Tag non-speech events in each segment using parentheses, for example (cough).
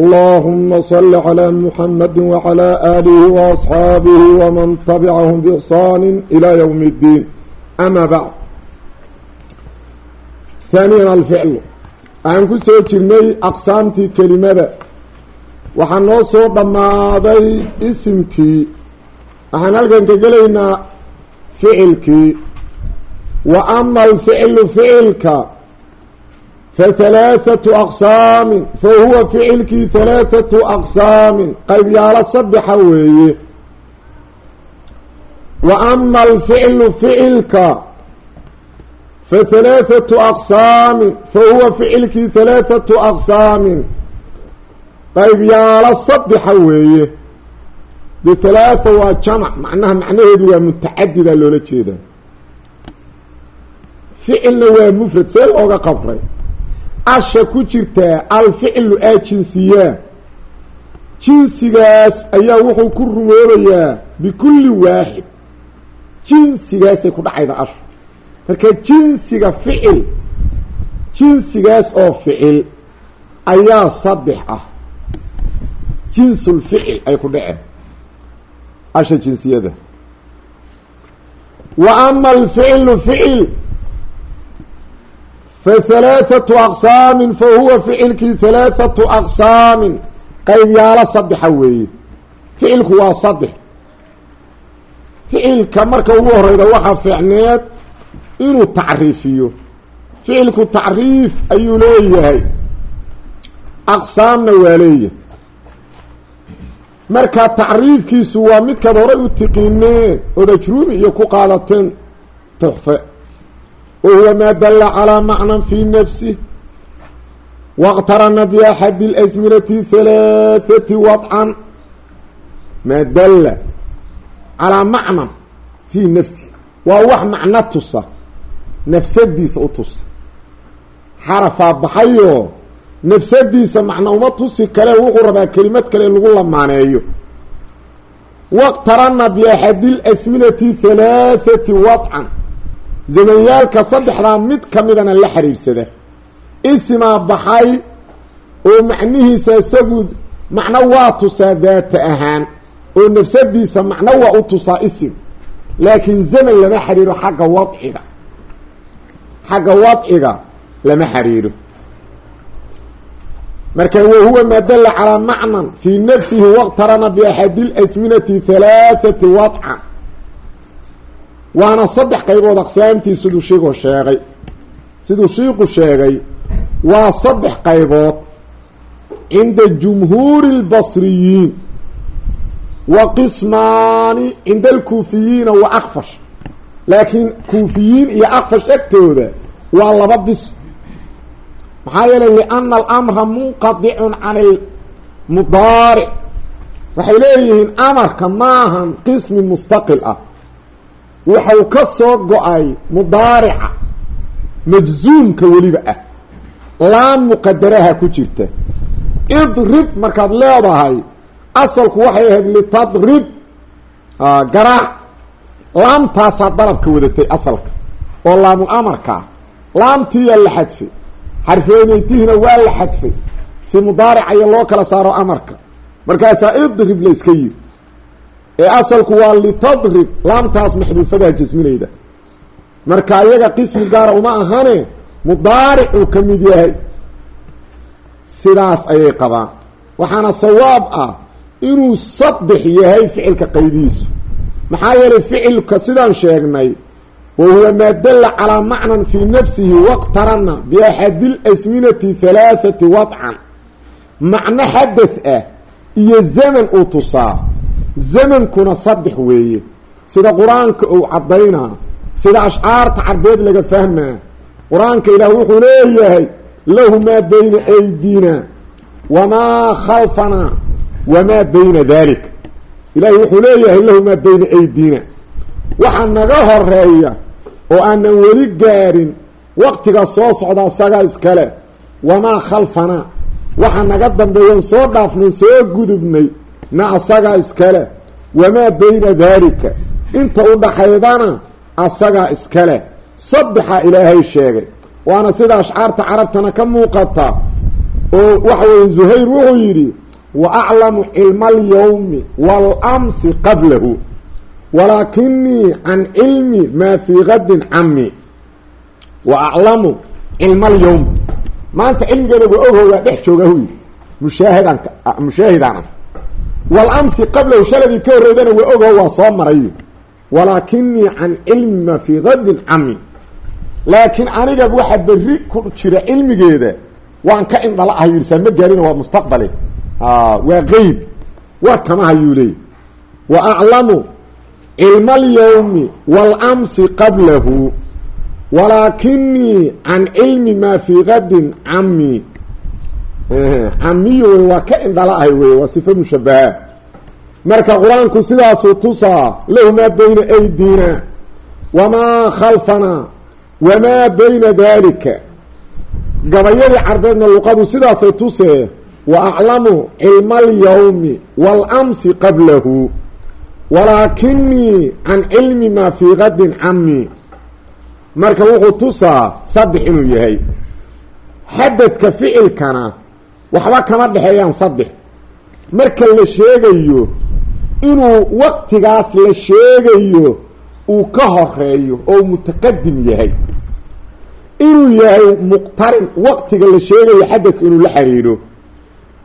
allahuma sali calaa muxamadi wacalaa aalihi waasxaabihi waman tabicahum biixsaani ilaa ywmi اddiin ama bacd haaniyan alficlu waxaan ku soo jirnay aqsaamtii kelimada. Waxaa noo soo dhammaaday isimkii. Waxaan halkan ka gelaynaa ficilkii wa ama alficlu ficilka fahalaathatu aqsaamin fa huwa ficilkii halaathatu aqsaamin qaybyaalo saddexa weeye wa ama alficlu ficilka fa halaathatu aqsaamin fa huwa ficilkii halaathatu aqsaamin qaybyaalo saddexa weeye de halaatha waa jamac macnaha macnaheedu waa mutacadida loola jeedaa ficilna waa mufrad see looga qabray asha ku jirtaa alficlu aa jinsiyaa jinsigaas ayaa wuxuu ku rumoobayaa bikulli waaxid jinsigaasay ku dhacayda ashu marka jinsiga ficil jinsigaas oo ficil ayaa saddex ah. Jinsulficil ay ku dhaceen asha jinsiyada. Wa ama alficlu ficil fahalaathatu aqsaamin fa huwa ficilkii halaathatu aqsaamin qaybyaalo saddexa weeye ficilku waa saddex ficilka marka ugu horeyda waxaa fiicneed inuu tacriifiyo ficilku tacriif ayuu leeyahay aqsaamna waa leeyahay marka tacriifkiisu waa midkaad horay u tiqiineen ood ajruumi iyo ku qaadateen tuxfe wahuwa maa dala calىa macnan fi nafsih wاqtarana biaxadi اlasminati halaaثati wadcan maa dalla calaa macnan fii nafsih waa wax macno tusa nafsadiisa u tusa xarafaa baxayoo nafsadiisa macno uma tusi kale wuxuu rabaa kelimad kale lagu lamaaneeyo wاqtarana biaxadi اlasminati halaaثati wadcan zamanyaalka saddexdaa mid ka midana la xiriirsada isimaa baxay oo macnihiisa isagu macno waa tusaa daata ahaan oo nafsadiisa macno waa u tusaa isim. Laakiin zaman lama xiriiro xagga wadciga. Xagga wadciga lama xiriiro marka wahuwa maa dalla calaa macnan fii nafsihi waqtarana biaxadi lasminati halaathati wadcan waana saddex qaybood aqsaamtii siduu shiiku sheegay. Siduu shiiku sheegay waa saddex qaybood cinda jumhuuri اlbasriyiin wa qismaani cinda alkuufiyiina wa akfash laakiin kuufiyiin iyo akfash agtooda waa laba bis. Maxaa yeelay liana alamra munqadicun can ilmudaaric waxay leeyihiin amarka maahan qismi mustaqil ah waxau ka soo go'ay mudaarica majzuumka weliba ah. Laam muqadaraha ku jirta. Idrib markaad leedahay asalku waxay ahayd litadrib garaac. Laamtaasaa dalabka wadatay asalka oo laamul amarkaa laamtiiyaa la xadfay xarfeeneytihina waa la xadfay. Si mudaaricaya loo kala saaro amarka. Markaasaa idrib la yiri ee asalku waa litadrib laamtaas maxduufadaha jasminayda marka iyaga qismi gaara uma ahane mudaaricuu ka mid yahay. Sidaas ayay qabaan. Waxaana sawaab ah inuu saddex yahay ficilka qaybihiisu. Maxaa yeelay ficilka sidaan sheegnay wa huwa maa dalla calaa macnan fii nafsihi waqtarana biaxadi lasminati halaathati wadcan. Macno xadath ah iyo zaman uu tusaa zamankuna saddex weeye. Sida qur'aanka uu caddaynaa sida ashcaarta carbeed laga fahmaa qur'aanka ilaah wuxuu leeyahay lahu maa bayna aydina wamaa khalfanaa wamaa bayna dalik ilaahay wuxuu leeyahay lahu maa bayna aydiina. Waxa naga horreeya oo aanan weli gaarin waqtiga soo socda asagaa iskale wamaa khalfanaa waxa naga dambeeyan soo dhaafnay soo gudubnay na asagaa iskale wamaa bayna daalika inta u dhaxaydana asagaa iskale. Saddexaa ilaahay sheegay. Waana sida ashcaarta carabtana ka muuqata oo waxa weye zuhayr wuxuu yidhi wa aclamu cilma alyawmi waalamsi qablahu walaakinii can cilmi maa fii gadin cami wa aclamu cilma alyawm maanta cilmigeeda waa ogoogaa dhex jooga hu yidhi. Mushaahidan mushaahidaana walamsi qablahu shaladii ka horreydana waa ogo waa soo maray. Walaakinii can cilmi maa fii gadin cami laakiin aniga waxa berri ku jira cilmigeeda waan ka indhala ah yidhi saa ma gaarina waa mustaqbale waa qeyb. War kama hayuu leey wa aclamu cilma alyawmi waalamsi qablahu. Walaakinii can cilmi maa fii gadin cami (laughs) camiyo wey waa ka indhala ahay wey waa sifa mushabaha marka qur'aanku sidaasuu tusaa lahu maa bayna aydina wamaa khalfanaa wamaa bayna dalika gabayadii carbeedna luqadu sidaasay tusee wa aclamu cilma alyawmi waalamsi qablahu. Walaakinii can cilmi maa fii gadin cami marka wuxuu tusaa saddex inuu yahay. Xadadka ficilkana waxba kama dhexeeyaan saddex marka la sheegayo inuu waqtigaas la sheegayo uu ka horeeyo oo mutaqadim yahay. Inuu yahay muqtarin waqtiga la sheegayo xadadka inuu la xiriiro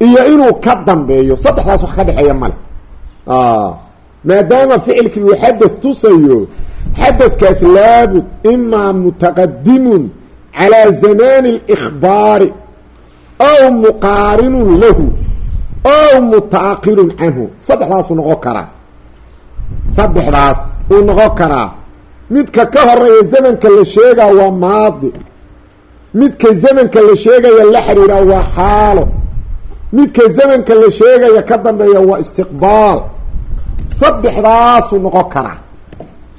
iyo inuu ka dambeeyo saddexdaas wax ka dhexeeya male maadaama ficilkii uu xadad tusayo xadadkaas laabud imaa mutaqadimun calaa zamaani اlإkhbaari ow muqaarinun lahu ow mutaakirun canhu saddexdaasuu noqon karaa saddexdaas uu noqon karaa midka ka horreeya zamanka la sheegaa waa maadi midka zamanka la sheegaya la xiriiraa waa xaalo midka zamanka la sheegaya ka dambeeya waa istiqbaal saddexdaasuu noqon karaa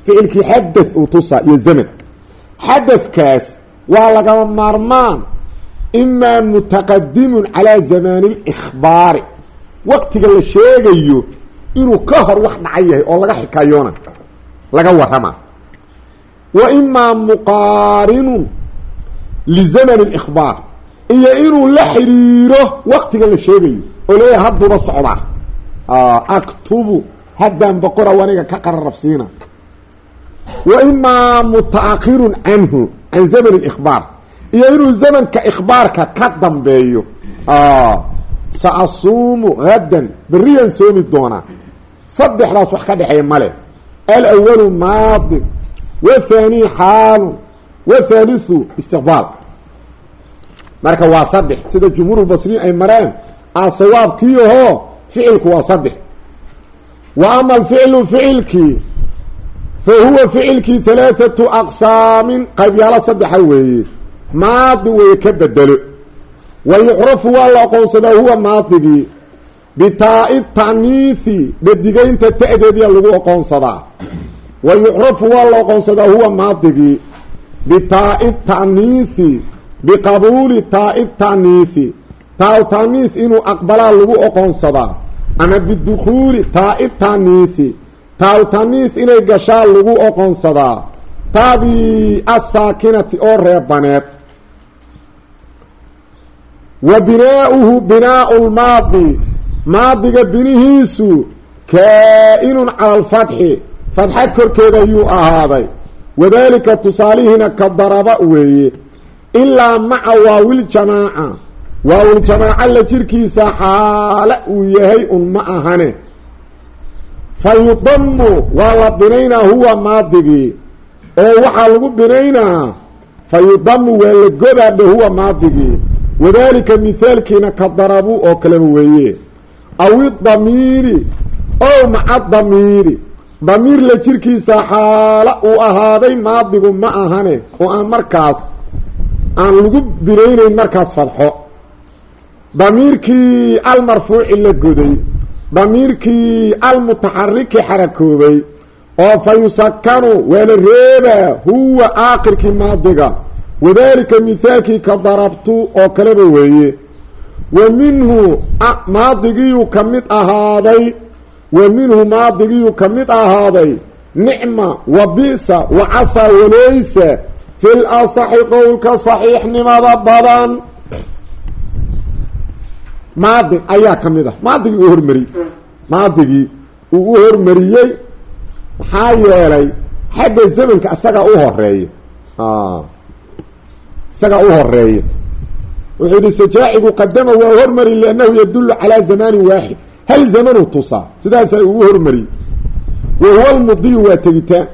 ficilkii xadath uu tusaa iyo zaman xadadkaas waa lagama maarmaan imaa mutaqadimun calaa zamaani اlإkhbaari waqtiga la sheegayo inuu ka hor wax dhacan yahay oo laga xikaayoona laga warrama wa imaa muqaarinun lizamani اlإkhbaar iyo inuu la xidhiiro waqtiga la sheegayo oo leeyahay hadduuba socdaa aktubu haddaan boqora aniga ka qararabsiina wa imaa mutaakirun canhu can zamani اlإkhbaar iyo inuu zamanka ikhbaarka ka dambeeyo. Sa asuumu haddan beriyaan soomi doonaa. Saddexdaas wax ka dhexeeya male alawalu maadin wathani xaalun wathalithu istiqbaal. Marka waa saddex sida jumhuur basriin ay mareen a sawaabkiiahoo ficilku waa saddex. Wa ama alficlu ficilkii fa huwa ficilkii halaathatu aqsaamin qaybyaalo saddexa weeye maadi weeye ka bedelo. Wa yucrafu waa la aqoonsadaa huwa maadigii bitaa-i ta'niifi dhadigaynta ta'deediya lagu aqoonsadaa. Wa yucrafu waa la aqoonsadaa huwa maadigii bitaa-i ta'niifi biqabuuli taa-i ta'niifi. Taa ta'niif inuu aqbalaa lagu aqoonsadaa. Ama bidukhuuli taa-i ta'niifi. Taa ta'niif inay gashaa lagu aqoonsadaa. Taadii asaakinati oo reebaneed wa binaauhu binaau lmaadi maadiga binihiisu kaa-inun cala alfatxi. Fadxa korkeeda ayuu ahaaday. Wadaalika tusaalihiina ka daraba weeye ilaa maca waawiljamaaca waawiljamaaca la jirkiisa xaale uu yahay un ma ahane. Fa yudamu waa la binaynaa huwa maadigii. Oo waxaa lagu binaynaa fa yudamu waa la godaadhe huwa maadigii wadaalika mithaalkiina ka darabu oo kaleba weeye. Aw idamiiri ow maca damiiri. Damiir la jirkiisa xaalo uu ahaaday maadigu ma ahane oo aan markaas aan lagu binaynayn markaas fadxo. Damiirkii almarfuuci la goday. Damiirkii almutaxariki xarakoobay. Oo fa yusakanu waa la reebaa huwa aakhirkii maadiga wadalika mithaalkii ka darabtu oo kaleba weeye. Wa minhu maadigiyuu ka mid ahaaday. Wa minhu maadigiyuu ka mid ahaaday. Nicma wa bisa wa casaa walaysa fi lasaxi qowlka saxiixnimada badan. Maadin ayaa ka mid ah. Maadigii uu hormariyey maadigii uu u hormariyey maxaa yeelay xagga zamanka isagaa u horreeya isagaa u horreeya wuxuu yihi sajaacigu qadama waa hormari liannahu yadulu calaa zamanin waaxid. Hal zamanu tusaa sidaasaa uu hormariyey wa huwa lmudiyu waa tegitaan.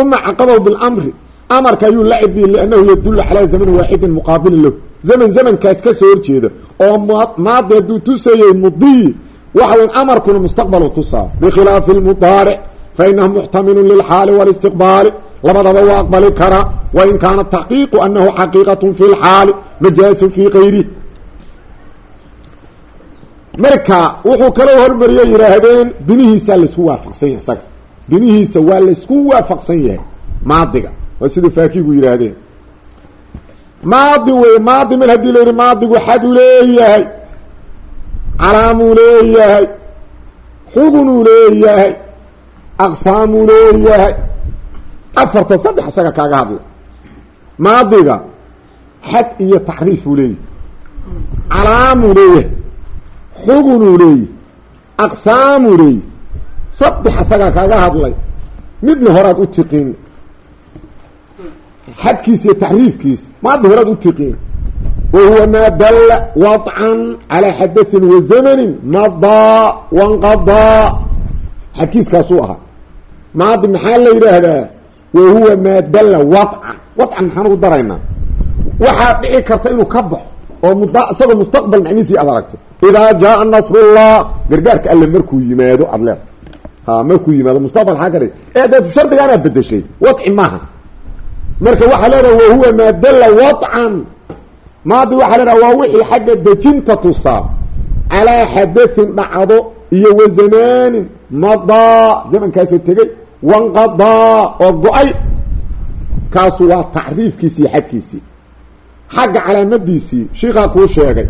Uma caqabahu bilamri. Amarka ayuu la cidbiyey liannahu yadulu calaa zamanin waaxidin muqaabilin lahu. Zaman zamankaas ka soo horjeeda oo maadi hadduu tusayey mudiyi waxa weyn amarkuna mustaqbalu tusaa. Bikhilaafi lmudaaric fainahu muxtamilun lilxaali walistiqbaali labadaba waa aqbali karaa wain kaana taxqiiqu anahu xaqiiqat fi lxaali majaasun fi kayrihi marka wuxuu kaloo hormariyey yidhaahdeen binihiisaa la isku waafaqsan yahay isaga. Binihiisa waa laysku waafaqsan yahay maadiga. Waa sida faakigu yidhaahdeen. Maadi wey maadi mar haddii la yidhi maadigu xaduu leeyahay calaamuu leeyahay xugunuu leeyahay aqsaamuu leeyahay afarta saddex isaga kaaga hadla maadiga xad iyo tacriifuu leeyahay. Calaamuu leeyahay. Xugunuu leeyahay. Aqsaamuu leeyahay. Saddex isagaa kaaga hadlay. Midna horaad u tiqiin. Xadkiisa iyo taxriifkiisa maadi horaad u tiqiin. Wa huwa maa dalla wadcan calaa xadaثin wa zamanin madaa wanqadaa xadkiiskaasuu ahaa. Maadi maxaa la yidhaahdaa wa huwa maa dalla wadcan wadcan maxaan ugu daraynaa? Waxaa dhici karta inuu ka baxo oo mud isagoo mustaqbal macnihiisii aad aragto. Idaa jaaa nasrullah gargaarka alle markuu yimaado aad leeda ha markuu yimaado mustaqbal xaa ka dhig ee deetu shardigaanaad bedeshay wadci maaha. Marka waxaa leedaha wa huwa maa dalla wadcan maadi waxaa leedaha waa wixii xagga dejinta tusaa. Calaa xadaثin dhacdo iyo wa madaa. Zamankaasoo tegey wanqadaa oo go'ay kaasu waa tacriifkiisi iyo xadkiisii xagga calaamadiisii shiikaa kuu sheegay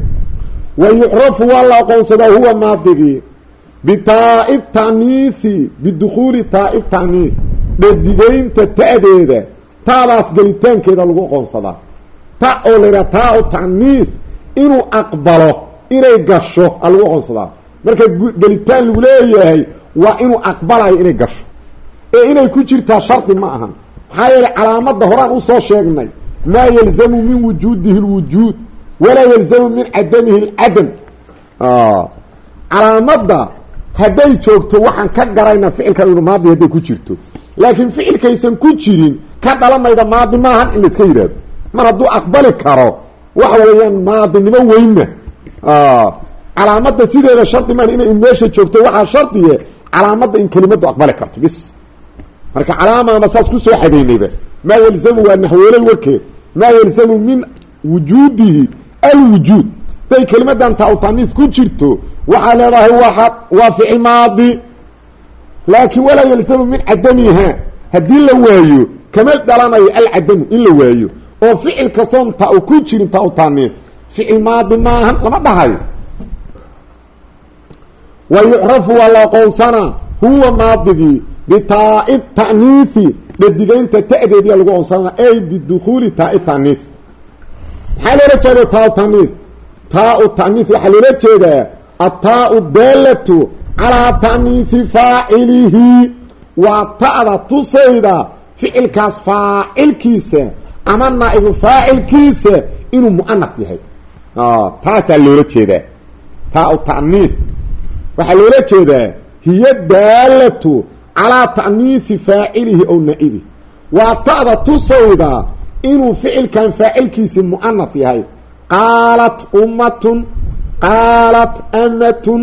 wa yucrafu waa la aqoonsadaa huwa maadigii bitaai taaniihi bidukuuli taai taaniis dhadigaynta ta'deeda taadaas gelitaankeeda lagu aqoonsadaa ta oo la yidhaha taa taaniis inuu aqbalo inay gasho a lagu aqoonsadaa marka gelitaan lagu leeyahay waa inuu aqbalayo inay gasho ee inay ku jirtaa shardi ma ahan. Maxaa yeelay calaamadda horaan u soo sheegnay maa yalzamu min wujuudihi lwujuud walaa yalzamu min cadamihi lcadam calaamadda hadday joogto waxaan ka garaynaa ficilkan inu maadi hadday ku jirto. Laakiin ficilkaysan ku jirin ka dhalamayda maadi maahan in la iska yidhaahdo. Mar hadduu aqbali karo waxa weeyaan maadinimo weynna calaamadda sideeda shardi maan inay meesha joogto waxaa shardiye calaamadda in kelimadu aqbali karto bis marka calaamaama saas ku soo xadeynayba maa yalzamu waa naxweeley warkeed maa yalzamu min wujuudihi alwujuud. Haday kelimadan taawtaniis ku jirto. Waxaa leedahay waa waa ficil maadi. Laakiin walaa yalzamu min cadamiha. Haddii la waayo kama dhalanayo alcadamu in la waayo. Oo ficil kastoon ta ku jirin taawtaniis ficil maadi maahan lama dhahayo wa yucrafu waa la aqoonsanaa huwa maadigii bitaai ta'niifi dhadigaynta ta'deediya lagu aqoonsanaa ay bidukuuli taai ta'niis maxaa loola jeeda taa ta'niis taa ta'niis waxaa loola jeedaa ataa daalatu calaa ta'niisi faacilihi waa ta'da tusayda ficilkaas faacilkiisa ama naa'ibu faacilkiisa inuu mu'anaf yahay taasaa loola jeedaa taa ta'niis waxaa loola jeedaa hiya daalatu calaa ta'niisi faacilihi ow naa'ibihi waa ta'da tusayda inuu ficilkan faacilkiisi mu'anaf yahay. Qaalat ummatun qaalat amatun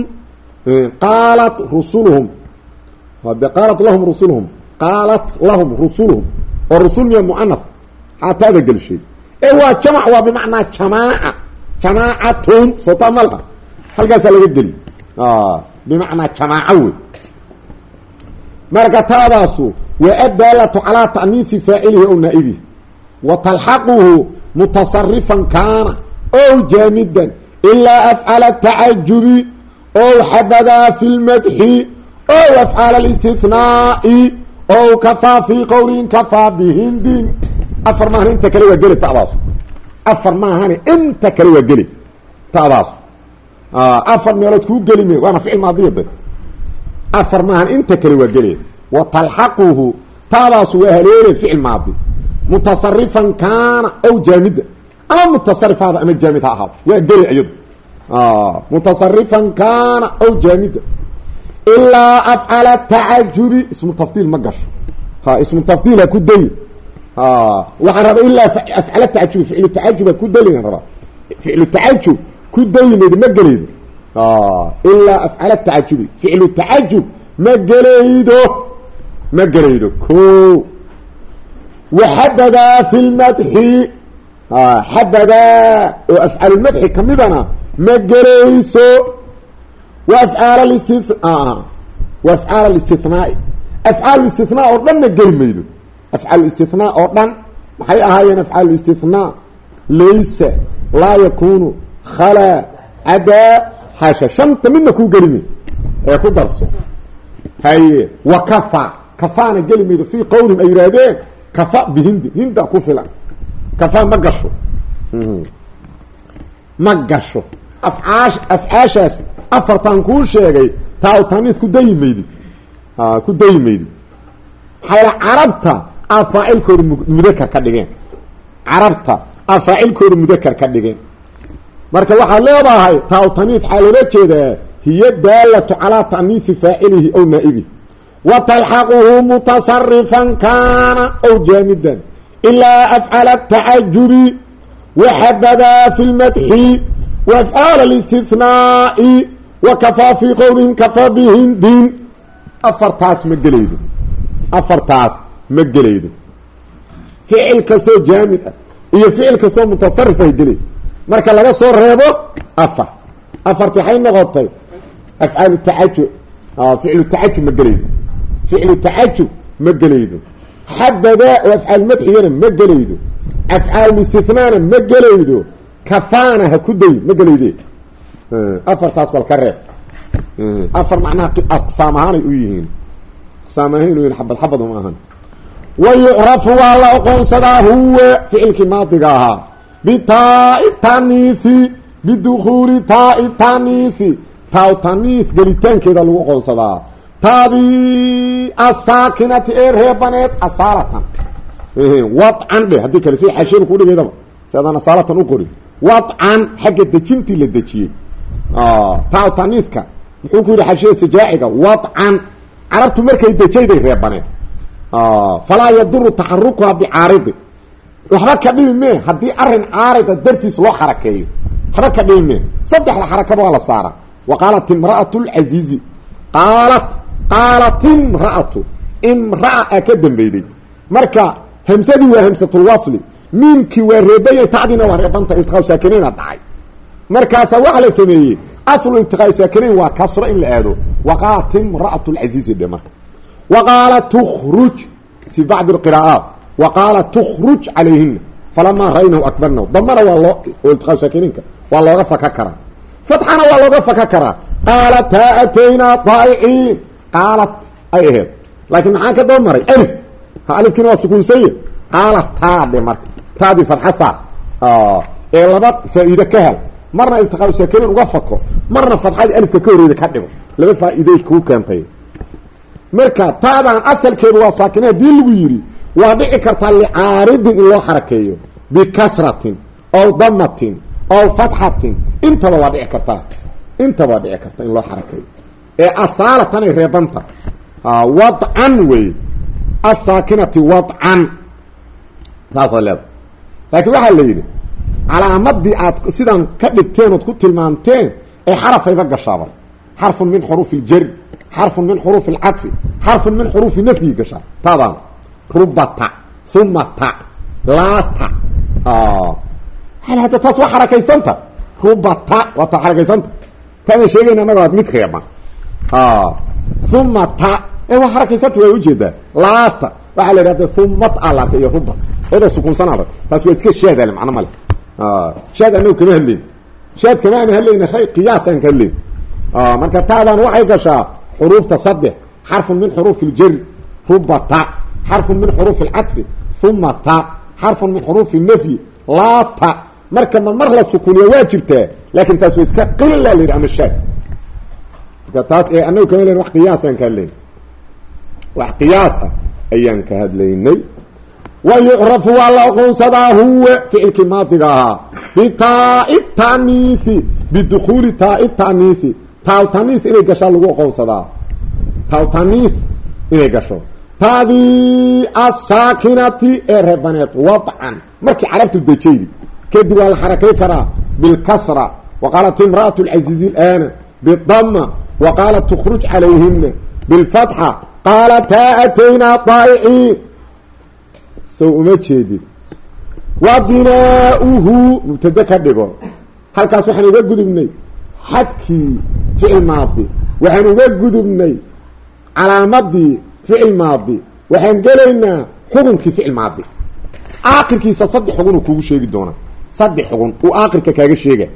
qaalat rusuluhum. De qaalat lahum rusuluhum qaalat lahum rusuluhum. Oo rusul miya mu'anaf xaataada gelshay ee waa jamac waa bimacnaa jamaaca. Jamaacatun soota malha halkaasaa laga geli. Wey marka taadaasu waa addaalatu calaa ta'niifi faacilihi ow naa'ibihi wa talxaquhu mutasarifan kaana ow jaamidan. Ilaa afcala tacajubi ow xabadaa fi lmadxi ow afcaala alistihnaai ow kafaa fii qowlin kafaa bihindin afar maahan inta kale waa geli ta'daasu. Afar maahane inta kale waa geli ta'daasu. Afar meelood kuu geli me waana ficil afar maahan inta kale waa geli wa talxaquhu taadaasu waa haleele ficil maadi. Mutasarifan kaana ow jaamida. Ama mutasarifaada ama jaamid ha ahaado. Waa geli iyadu. Mutasarifan kaana ow jaamida. Ilaa afcala tacajubi ismu tafdiil ma gasho. Ha ismu tafdiila ku dayi waxaan rabaa ilaa afcala tacajubi ficlu tacajuba ku daligan rabaa ficlu tacajub ku dayimayd ma gelaydo ilaa afcala tacajubi ficlu tacajub ma gelaydo ma gelaydo ko waxabadaa fi lmadxi xabadaa oo afcaalulmadxi kamidana ma gelayso wa afcaal sti wa afcaal alistihnaai afcaal istithnaa oo dhanna geli maydo afcaal istithnaa oo dhan maxay ahaayeen afcaal istithnaa laysa laa yakunu khalaa cadaa xasha shanta midna kuu geli mayd ee ku darso. Haye wa kafa kafaana geli maydo fii qowlin ay yihaahdeen kafa bihindi hinda ku filan. Kafa ma gasho. Ma gasho. Afcaash afcaashaas afartan kuu sheegay taa taniid ku dayi maydid ku dayi maydid maxayla carabta aa faacilkooda mudakar ka dhigeen. Carabta aa faacilkooda mudakar ka dhigeen marka waxaad leedahay taa taniid xaa loola jeedaa hiya daalatu calaa ta'niisi faacilihi ow naa'ibihi wa talxaquhu mutasarifan kaana ow jaamidan. Ilaa afcala tacajubi waxabadaa fi lmadxi wa afcaal alistihnaai wa kafaa fii qowlihim kafaa bihindin afartaas ma gelaydo. Afartaas ma gelaydo. Ficil kastoo ah iyo ficil kastoo mutasarif ay marka laga soo reebo afar. Afarti waxay noqotay afcaalu tacajub ficlu tacajub ma gelaydo ficlu tacajub ma gelaydo xabadaa oo afcaal madxigana ma gelaydo afcaal istihnaana ma gelaydo kafaana ha ku day ma gelayde afartaas bal ka reeb. Afar macnaha aqsaam ahaanay u yihiin. Aqsaam ahaan u yihiin xabad xabad uma ahan. Wa yucrafu waa la oqoonsadaa huwa ficilkii maadiga ahaa bitaai taniifi bidukuuli taai taniifi taa taniif gelitaankeeda lagu oqoonsadaa taadii asaakinati ee reebaneed asaalatan wadcan dhe haddii kale si xashiyada kudhigeydaba si adaan asaalatan u qorin. Wadcan xagga dejintii la dejiyey. Taa taniifka muxuu ku yidhi xashiyada sajaaciga wadcan. Carabtu markay dejayday reebaneed. Falaa yaduru taxarukuha bicaaridi waxba ka dhibi mee haddii arrin caarida dartiis loo xarakeeyo. Waxba ka dhibi mee saddexda xarakaba waa la saara wa qaalat imra'atu lcaziizi qaalat qaalat imra'atu. Imra'a aa ka dambeyday marka hamsadii waa hamsatulwasli miimkii waa reebaya tacdiina waa reebanta iltiqaa saakinaina dhacay. Markaasa waxa la sameeyey aslu iltiqaa saakinayn waa kasro in la aado. Wa qaalat imra'atu lcaziizi dhe marka wa qaalat tukhruj fi bacdi alqiraa'aat wa qaalat tukhruj calayhina falamaa ra'aynahu akbarnahu damana waa loo oo iltiqaa saakiniinka waa looga faka karaa fatxana waa looga faka karaa qaalat haa ataynaa daa'iciin qaalat ay aheed laakiin maxaa ka daba maray alif ha alifkiina waa sukuunsanya qaalat taa dhe marka taadii fadxa saar ee laba faa'iide ka hel marna iltiqaa saakiniin uga fako marna fadxadii alifka ka horeyda ka dhigo laba faa'iiday kuu keentay marka taadaan asalkeedu waa saakine haddii lagu yidhi waa dhici kartaa licaaridin in loo xarakeeyo bikasratin ow damatin ow fatxatin. Intaba waa dhici kartaa intaba waa dhici karta in loo xarakeeyo. Ee asaalatan ay reebanta wadcan wey asaakinati wadcan. Saasaa leeda laakiin waxaa la yidhi calaamadii aad sidaan ka dhigteen ood ku tilmaamteen ee xarafayba gashaaba xarfun min xuruufi iljari xarfun min xuruufi alcadfi xarfun min xuruufi nafyi gashaa. Taadaan rubata humata laata. Hadda taas waa xarakaysanta? Rubata waa ta xarakaysanta. Taadaan sheegayna annaga mid reeban uma ta ee waa xarakaysanta waa u jeedaa laata. Waxaa la idhahda humat a la arkay iyo rubat oda sukuunsanaada taas waa iska shaadale macno male shaad anagu kama hadleyn shaad kama aan hadlayna shay qiyaasaan ka hadleyn marka taadan waxay gashaa xuruufta saddex. Xarfun min xuruufi ljari rubata xarfun min xuruufi alcadfi uma ta. Xarfun min xuruufi nafyi laata marka ma mar la sukuniya waa jirtaa laakin taas waa iska qila la yidhi ama shaad. Marka taas ee anagu kama hadlayn wax qiyaasaan ka hadlayn. Wax qiyaas ah ayaan ka hadlaynay. Wa yucrafu waa la oqoonsadaa huwa ficilkii maadiga ahaa. Bitaai taniihi bidukuuli taai taniihi taal taniis inay gashaa lagu oqoonsadaa taal taniis inay gasho taadii asaakinati ee reebaneed wadcan markii carabtu dejaydi kadib waa la xarakay karaa bilkasra wa qaalat imra'at lcaziizi ilaana bidama wa qaalat tukhruj calayhina bilfatxa. Qaalataa ataynaa daa'iciin sow uma jeedid wa binaauhu mubtade ka dhigo. Halkaas waxaan uga gudubnay xadkii ficil maadi waxaan uga gudubnay calaamadii ficil maadi. Waxaan gelaynaa xukunkii ficil maadi. Aakirkiisa saddex xugun uu kugu sheegi doonaa saddex xugun uu aakirka kaaga sheega.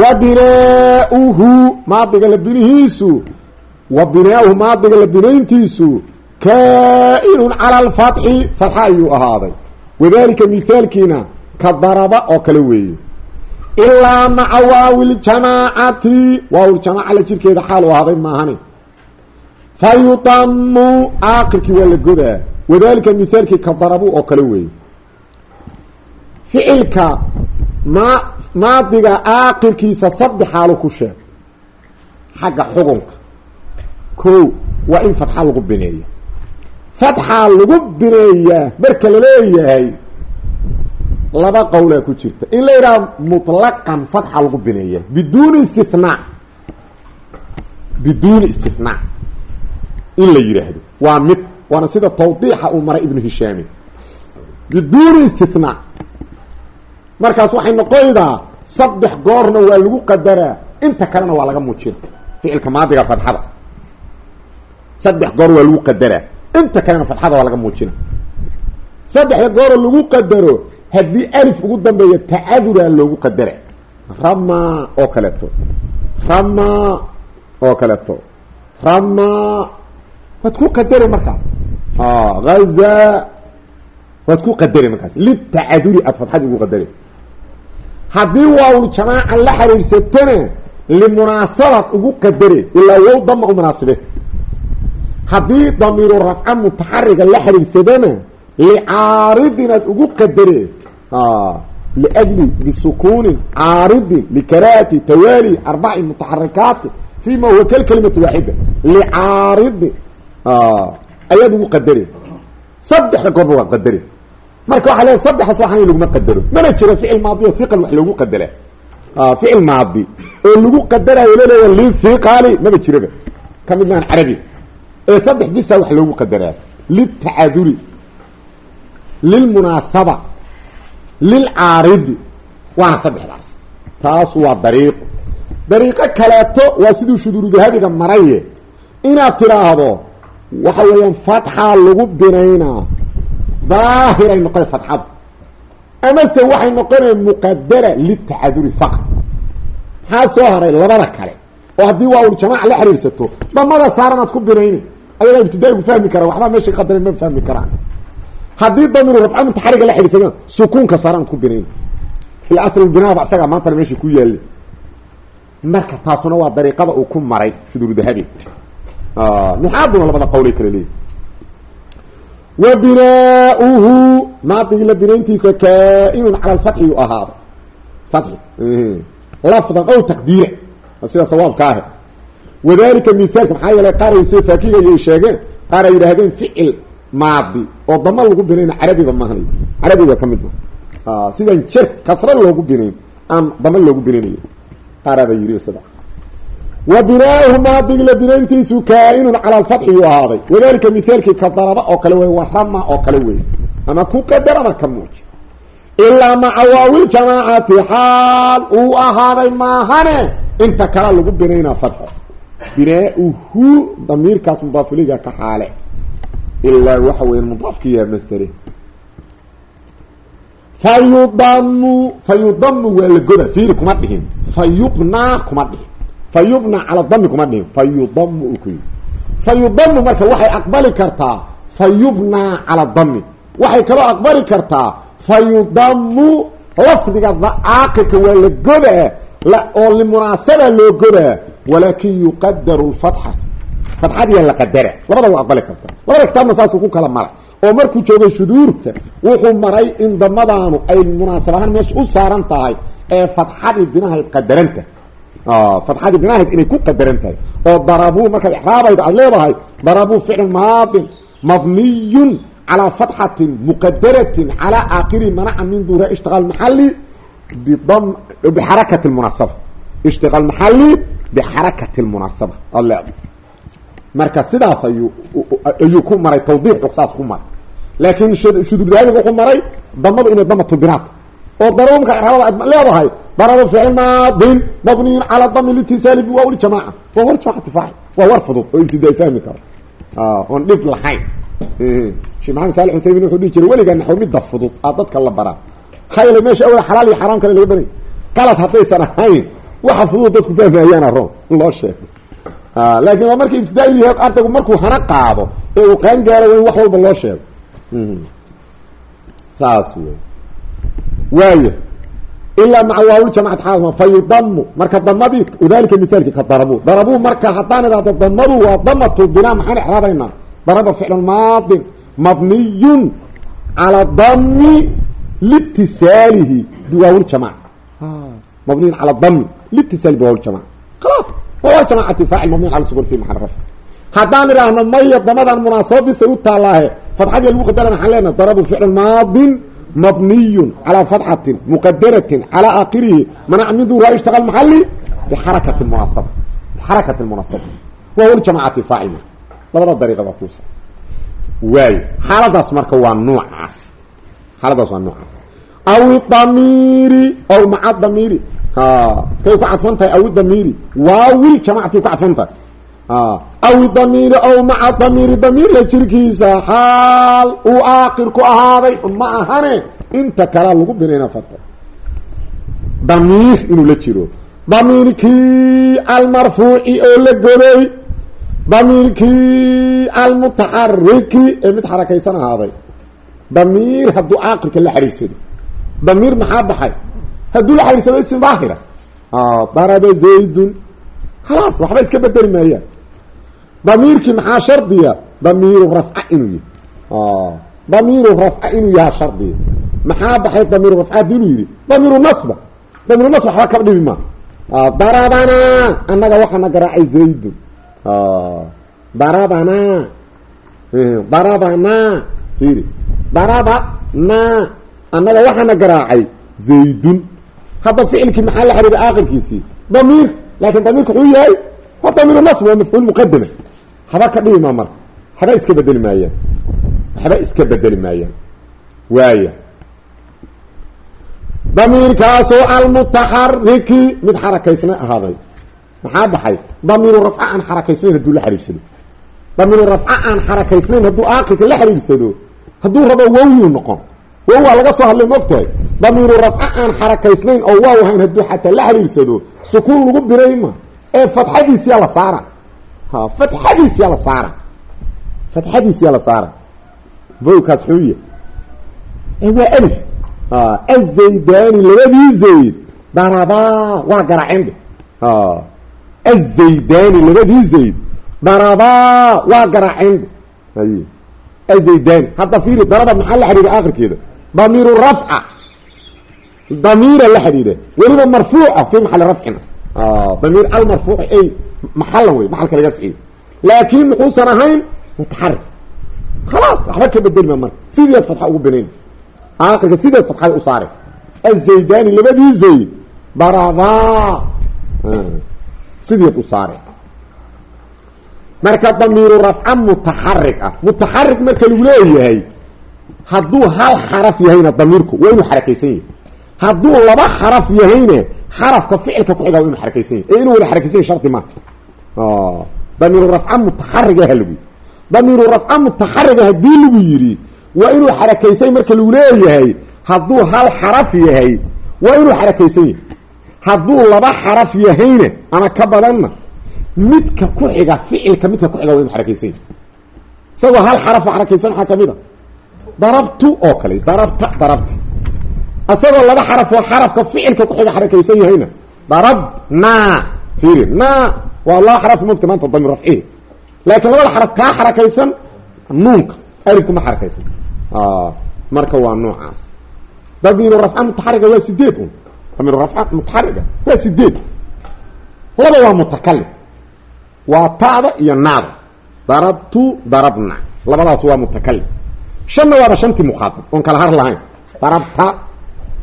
Wa binaauhu maadiga la binihiisu wa binaauhu maadiga la binayntiisu kaa-inun cala alfatxi fatxa ayuu ahaaday. Wadalika mithaalkiina ka daraba oo kale weeye. Ilaa maca waawiljamaacati waawljamaaca la jirkeeda xaal u ahaaday maahani fa yudamu aakirkii waa la godaa wadalika mithaalkii ka darabu oo kale weeye ficilka ma maadiga aakirkiisa saddex xaalu ku sheeg xagga xugunka ko waa in fatxa lagu bineeya fatxaa lagu bineeyaa marka la leeyahay laba qowlaa ku jirta in la yidhaha mutlaqan fatxa lagu bineeya biduuni istinaa biduuni istinaa in la yidhaahdo waa mid waana sida tawdiixa uu maray ibnu hishaami biduuni istinaa markaas waxay noqoydaa saddex goorna waa lagu qadaraa. Inta kalena waa laga muujina ficilka maadiga fatxada saddex goor waa lagu qadaraa. Inta kalena fatxada waa laga muujina saddexda gooroo lagu qadaro haddii alif ugu dambeeya tacaduraa loogu qadara rama oo kaleeto. Rama oo kaleeto. Rama waad ku qadari markaas. Haza waad ku qadari markaas. Litacaduri aada fatxadii ugu qadari. Haddii waawul jamaaca la xiriirsatana limunaasabaad ugu qadare ilaa wow dama u haddii damiiru rafca mutaxariga la xiriirsadana licaaridin aad ugu qadare liajli bisukuunin caaridin likaraati tawaali arbaci mutaxarikaati fi ma huwa kalkalimati waaxida. Licaaridin ayaad ugu qadare saddexda goorba waad qadare marka waxaa leeay saddexaas waxaan laguma qadaro mana jiro ficil maadi oo hiqal wax loogu qadara ficil maadi oo lagu qadarayo laleeya lihiqali maba jiraba ka mid maan carabi ee saddex bisa wax loogu qadaraa litacaduri lilmunaasaba lilcaaridi waana saddexdaas taas waa dariiqo dariiqo kaleeto waa siduu shuduuru dahabiga maraye inaad tidhaahdo waxa weeyaan fatxaa lagu binaynaa daahiray noqon fatxada amase waxay noqonaya muqadara litacaduri faqad maxaa soo haray labada kale? Oo haddii waawul jamaaca la xiriirsato dhamada saaranaad ku binayni ayagaa ibtidaa'igu fahmi karaan waxbaa meesha qadaran ma fahmi karaan. Haddii damiru rafca mutaxariga la xiriirsatan sukuunka saaranaad ku binayni ila asl binaaba isagaa maantana meesha ku yaali marka taasuna waa dariiqada uu ku maray shuduuru dahabi nuxaaduna labada qowlay kala leeyihi wa binaauhu maadigii la binayntiisa kaa-inun cala alfatxi yu ahaada fatxi lafdan ow taqdiira sida sawaabka ahe wadalika mithaalka maxaa yeelay qaar ay sefaakiga ayay sheegeen qaar ay yidhaahdeen ficil maadi oo dama lagu binayna carabiba mahanayo carabiga ka mid ma sidaan jer kasra loogu binayn aan dama loogu binaynayo qaaraabaa yidhi sida wa binaahu maadigi la binayntiisu kaa-inun cala alfatxi yuu ahaaday. Wadalika mithaalkii ka daraba oo kale wey wa rama oo kale wey ama ku qadar ama ka muuji. Ilaa maca waawil jamaacati xaal uu ahaaday maahane inta kala lagu binaynaa fatxo. Binaa-uhu damiirkaas mudaafiliga ka xaale. Ilaa waxa weya mudaafkiyaa masdere fayudamu fayudamu waa la goda kuma dhihin. Fayubnaa kuma dhihin fayubnaa cala dami kuma dhihin fayudamu u ku yii fayudamu marka waxay aqbali kartaa fayubnaa cala dami waxay kaloo aqbali kartaa fayudamu lafdiga aakirka waa la godaa oo limunaasaba loo godaa walaakin yuqadaru lfatxat fatxadiyaa la qadara labada waa aqbali karta labada kitaabna saasuu ku kala maray. Oo markuu joogay shuduurka wuxuu maray in damadaanu ay munaasab ahaan meesha u saaran tahay ee fatxadii binahayd qadaranta fatxadii binahayd inay ku qadaran tahay. Oo darabuu markaad ixraabayda aad leedahay darabuu ficl maadin mabniyun calaa fatxatin muqadaratin calaa aakiri manaca min duura ishtiqaal maxali bixarakati lmunaasaba ishtiqaal maxali bixarakati lmunaasaba aad leedahay marka sidaas ayuu ayuu ku maray tawdiixu saas ku maray. Laakiin shuduurdahabiga wuxuu maray damadu inay damatu binaat oo darabo markaa ixraabada aad leedahay darabo ficil maadin mabniyun calaa dami litisaali biwaawli jamaaca waa war jamacati faacil waa war fudud oo ibtidaai fahmi karo. Oon dhib lahayn. Sheekh maxamed saali usaymin wuxuu dhihi jiray weligaa naxwo midda fudud aa dadka la baraa. Yeele meesha awla xalaal iyo xaraam kale laga banay qalad haddaysan ahayn waxa fudud dadku fahmayaana roon loo sheego laakiin waa markii ibtidaa yahay ardaygu markuu hana qaado ee uu qaan gaaro in walba loo sheego saas wey waaya ilaa maca waawil jamacad xaasma fa yudamu marka damadii udalika mithaalki ka darabu. Darabu marka haddaan idhahdo damadu waa damatu binaa maxaan ixraabaynaa. Daraba ficlu maadin mabniyun cala dami liitisaalihi biwaawil jamac. Mabniyun cala dami liitisaali biwaawil jamac. Khalaas waa jamacati faacil mabniy cala sukun fi maxal rafc haddaan idhaahno maya damadan munaasaba bisay u taallaahe fatxadii lagu qadaran waxaan leenahay darabu ficlu maadin mabniyun calaa fatxatin muqadaratin calaa aakirihi manaca min duura ishtagal maxali bixarakati munaasaba bixarakati munaasaba waa wal jamacati faacil marka labada dariiqa baa kuusa waayo xaaladaas marka waa noocaas xaaladaas waa noocaas aw damiiri aw maca damiiri kay ku cadfan tahay aw damiiri waawil jamacati ku cadfan tahay aw damiiri aw maca damiiri damiirla jirkiisa xaal uu aakir ku ahaaday ma ahane. Inta kalea lagu binayna fata damiir inuu la jiro. Damiirkii almarfuuci oo la goday damiirkii almutaxariki ee mid xarakaysan ahaaday damiir hadduu aakirka la xariirsado damiir maxaa baxay? Hadduu la xariirsado ism daraba zaydun khalaas waxba iska bedeli maayaan damiirkii maxaa shardiya damiiru rafca inuu yahy damiiru rafca inuu yaha shardiya maxaa baxay damiiru rafca haddii inuu yidhi damiiru nasba damiiru nasba waxba kaba dhibi maa darabanaa annaga waxaana garaacay zaydun darabanaa darabanaa fiiri darabanaa annaga waxaana garaacay zaydun hadda ficilkii maxaa la xiriiray aakirkiisii damiir laakin damiirka wuxuu yahay wa damiiru waa mafcuul muqadama haba ka dhibi maa marka haba iska bedeli maayaan waxba iska bedeli maayaan waaya damiirkaasoo almutaxariki mid xarakaysna ahaaday. Maxaa baxay? Damiiru rafca aan xarakaysnayn hadduu la xiriirsado. Damiiru rafca aan xarakaysnayn hadduu aakirka la xiriirsado hadduu rabo wawyuu noqon wow waa laga soo hadlay maogtahay damiiru rafca aan xarakaysnayn oo waaw ahayn hadduu xataa la xiriirsado sukuun lagu birayma ee fatxadiisiyaa la saara. Ha fatxadiisiyaa la saara. Fatxadiisiyaa la saara. Bowkaas xuuya waa alif. Azaydani labadii zayd. Darabaa waa garaacindhe azaydani labadii zayd. Darabaa waa garaacindhe ay azaydani hadda fiiri daraba maxaa la xidhiira akhirkeeda damiiru rafca damiira la xidhiidha weliba marfuuca fi maxali rafcina damiir almarfuuci ay maxalan wey maxalka laga rafciyo laakin muxuusan ahayn? Mutaxarik khalaas waxba ka bedeli ma marka sideed fatxa ugu binayn aakirka sideed fatxada u saare. Azaydani labadii zayd. Darabaa sideed u saare. Marka damiiru rafca mutaxarik ah. Mutaxarik marka hadduu hal xaraf yahayna damiirku waa inuu xarakaysan yahay. Hadduu laba xaraf yahayna xarafka ficilka kuxiga waa inuu xarakaysan yahy ee inuu wada xarakaysan yahy shardi maaha damiiru rafca mutaxarigaha lagu yidhi damiiru rafca mutaxariga haddii lagu yidhi waa inuu xarakaysay marka lagu leeyahay. Hadduu hal xaraf yahay waa inuu xarakaysan yahay. Hadduu laba xaraf yahayna ama ka badanna midka ku xiga ficilka midka ku xiga waa inu xarakaysan yahay. Isagoo hal xarafoo xarakaysan waxaa darabtu oo kale darabta darabti. Isagoo laba xaraf oo xarafka ficilka ku xiga xarakaysan yahayna darabna fiiri na waa laba xaraf mogta maanta damir rafcihi laakiin labada xaraf kaa xarakaysan nuunka aribku ma xarakaysan. Marka waa noocaas. Damiiru rafca mutaxariga waa sideed un. Damiiru rafca mutaxariga waa sideed. Laba waa mutakalim waa ta'da iyo naada darabtu darabna. Labadaas waa mutakalim shanna waaba shantii mukhaatab oon kala har lahayn darabta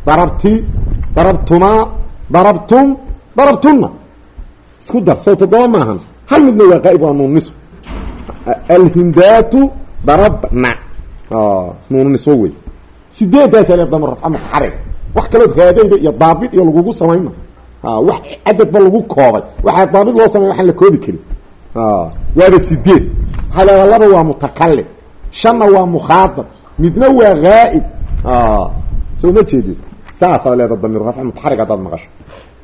darabti darabtumaa darabtum darabtunna isku dar sow toddoba maahan hal midna waa qaa'ib waa nuunniso alhindaatu darabna nuunniso wey sideedaasa le damir rafca mutaxarig wax kalood raadayda iyo daabit iyo lagugu samayma wax cadadba lagu koobay waxaa daabit loo samay waxaan la koobi karin waaba sideed waxaa laba waa mutakalim shanna waa mukhaadab midna waa haa'ib soo ma jeedid saasaa leeda damir rafca mutaxarig haddaad maqasho.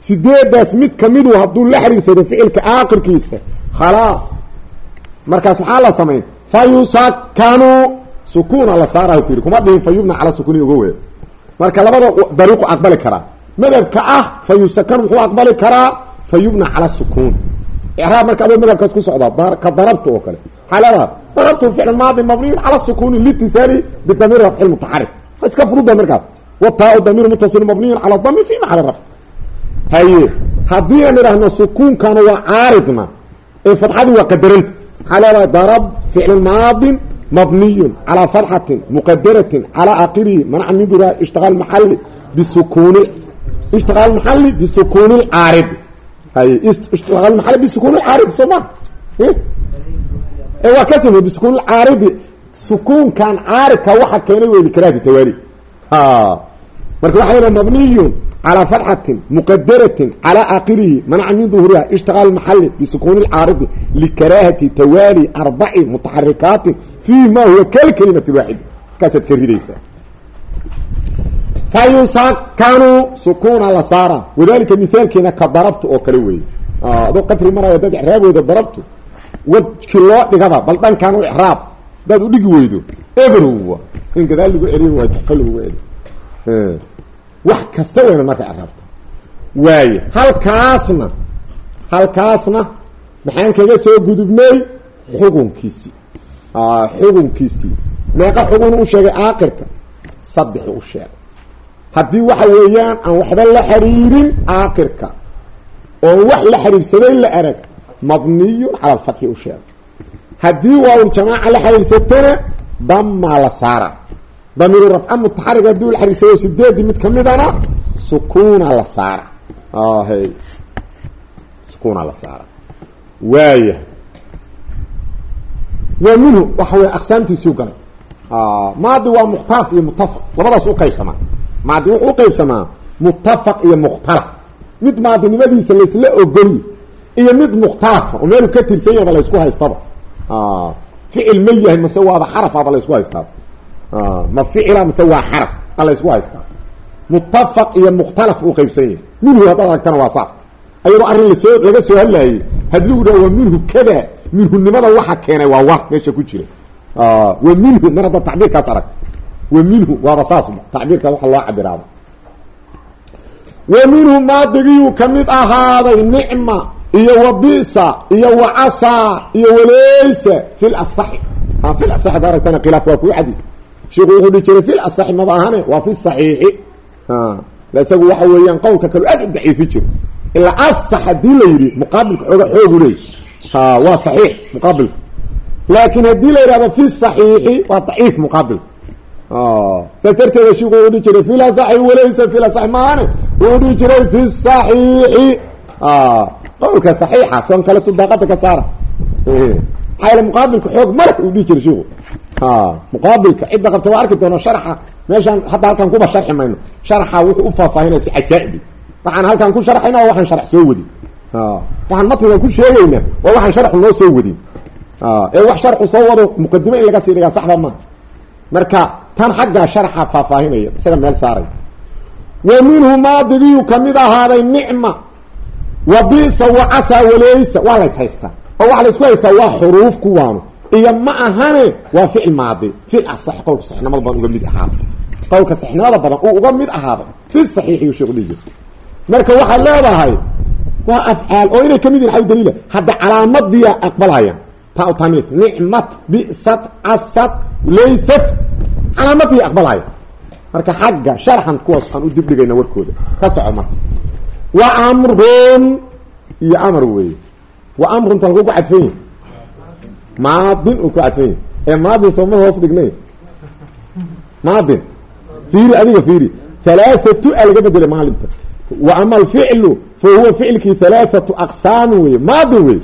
Sideedaas mid kamidu hadduu la xiriirsado ficilka aakirkiisa khalaas. Markaas maxaa la samayn fa yusakanu sukuuna la saaraha ku yidhi. Kuma dhihin fa yubna cala sukuni uga weed marka labada dariiqu aqbali karaa. Madhabka ah fa yusakanu muxuu aqbali karaa fa yubna cala sukuun icraab marka adoo madhabkaas ku socdaa ka darabtu oo kale darabtu ficl maadi mabniyun cala sukuni litisaali bidamiir rafci mutaxarik iska furuda markaas. Wataau damiir mutasil mabniyun cala dami fi maxali rafc haye haddii aan idhaahno sukuunkana waa caaridna ee fadxadii waa qadaranta maxaa leedahay? Darab ficlu maadin mabniyun calaa fatxatin muqadaratin calaa aakhirihi manaca min dura ishtiqaal maxali bisukuni ishtiqaal maxali bisukuuni lcaaridi haye ishtiqaal maxali bisukuuni lcaaridi soo ma ee waa ka samey bisukuuni lcaaridi sukuunkan caaridka waxa keenay wey likraati tawaali marka waxa leedahay mabniyun calى fatxati muqadarati calى aakirihi manaca min duhuriha ishtiqaal maxali bisukuuni lcaaridi likaraahati tawaali arbaci mutaxarikaatin fii ma huwa kalkalimati waaxid markaasaad ka ridaysaa fa yusakanu sukuuna la saara wadalika mihaalkeena ka darabtu oo kale weeye. Adoo qadri maraya dad icraabooda darabtu wadki loo dhigaba bal dhankan u icraab hadaad u dhigi weydo eberowa in gadaal lagu celiy waa taxfa laguga celi wax kasta wayna marka icraabta waaye halkaasna halkaasna maxaan kaga soo gudubnay? Xukunkiisii xukunkiisii meeqa xugun u sheegay aakirka saddexu u sheegay. Haddii waxa weeyaan aan waxba la xiriirin aakirka oon wax la xiriirsaday la arag mabniyun cala alfatxi u sheegay. Haddii waaw jamaaca la xiriirsatana damaa la saara damiiru rafca mutaxarig haddii la xiriirsado sideedii mid kamidana sukuuna la saara hy sukuuna la saara waaya waa minhu waxa wey aqsaamtiisii galay. Maadi waa mukhtaaf iyo mutafaq labadaas uqaybsamaa maadi wuxuu uqaybsamaa mutafaq iyo mukhtalaf. Mid maadinimadiisa laysla ogolyi iyo mid mukhtalafa oo meelu ka tirsan yahaba laysku haystaba. Ficil ma yahay mase waaba xarafaaba laysku haystaaba ma ficila mase waa xaraf a laysku haystaa mutafaq iyo mukhtalaf uu qaybsan yahay. Minhu haddaad aragtana waa saas. Ayadoo arrin la soo laga soo hadlaayey hadligu dha waa minhu kada minhunimada waxa keenay waa war meesha ku jira. Wa minhu mar haddaad tacbiirkaas arag. Wa minhu waaba saas tacbiirkaas waxa loo cabiraaba. Wa minhu maadigiyuu ka mid ahaaday nicma iyo wa bisa iyo wa casaa iyo walaysa fi lasaxi fi lasaxi ad aragtana khilaaf waa kuu xadiis. Sheikhu wuxuu dhihi jiray fi lasaxi maba ahane waa fi saxiixi. Isagu waxa weeyaan qowlka kale aad u daciifi jiro ilaa asax haddii la yidhi muqaabilka xooga xoogu leey waa saxiix muqaabilka laakin la fi saxiixi waa daciif muqaabilka saas darteeda shiku wuxuu dhihi jiray fi lasaxi walaysa fi lasaxi maahane wuxuu dhihi jiray fi saxiixi qowlka saxiixa kon kale tudaaqada ka saara. Maxaa muqaabilka xoog male uu dhihi jiray shiku muqaabilka cidda qabta waa arki doona sharxa meeshaan hadda halkaan kuba sharxi mayno. Sharxa wuxuu u faahfaahinaya si cajaa'ibi. Waxaan halkaan ku sharxayna waa waxaan sharx soo wadi. Waxaan matnigan ku sheegayna waa waxaan sharxu noo soo wadin ee wax sharxu soo wado muqadimo in laga sii dhigaa saxda ma. Marka tan xaggaa sharxa faahfaahinaya isaga meel saaray. Wa minhu maadigiyuu ka mid ahaaday nicma wa bisa wa casa waleysa waa lays haystaa. oo waxa laysku haystaa waa xuruuf kuwaanu iyo ma ahane waa ficil maadi. ficil ah sax qowlka saxnimada badan uga mid ahaaday qowlka saxnimada badan uu uga mid ahaaday fi saxiix yu sheekh dhigi marka waxaad leedahay waa afcaal oo inay ka mid yihiin xaw daliila. hadda calaamadiya aqbalhayaan ta tamiid nicmat bisat casad laysat. calaamadiya aqbalhaya. marka xagga sharxan kuwaas aan u dibdhigayna warkooda. ka soco marka wa amrun iyo amar weeye wa amrun talku ku cadfan yahi maadin uu ku cadfan yahi ee maadin sooma hoos dhignay? Maadin. Fiiri adiga fiiri. Halaathatu a laga bedelay maalinta. Wa ama alficlu fa huwa ficilkii halaathatu aqsaamin weye maadin wey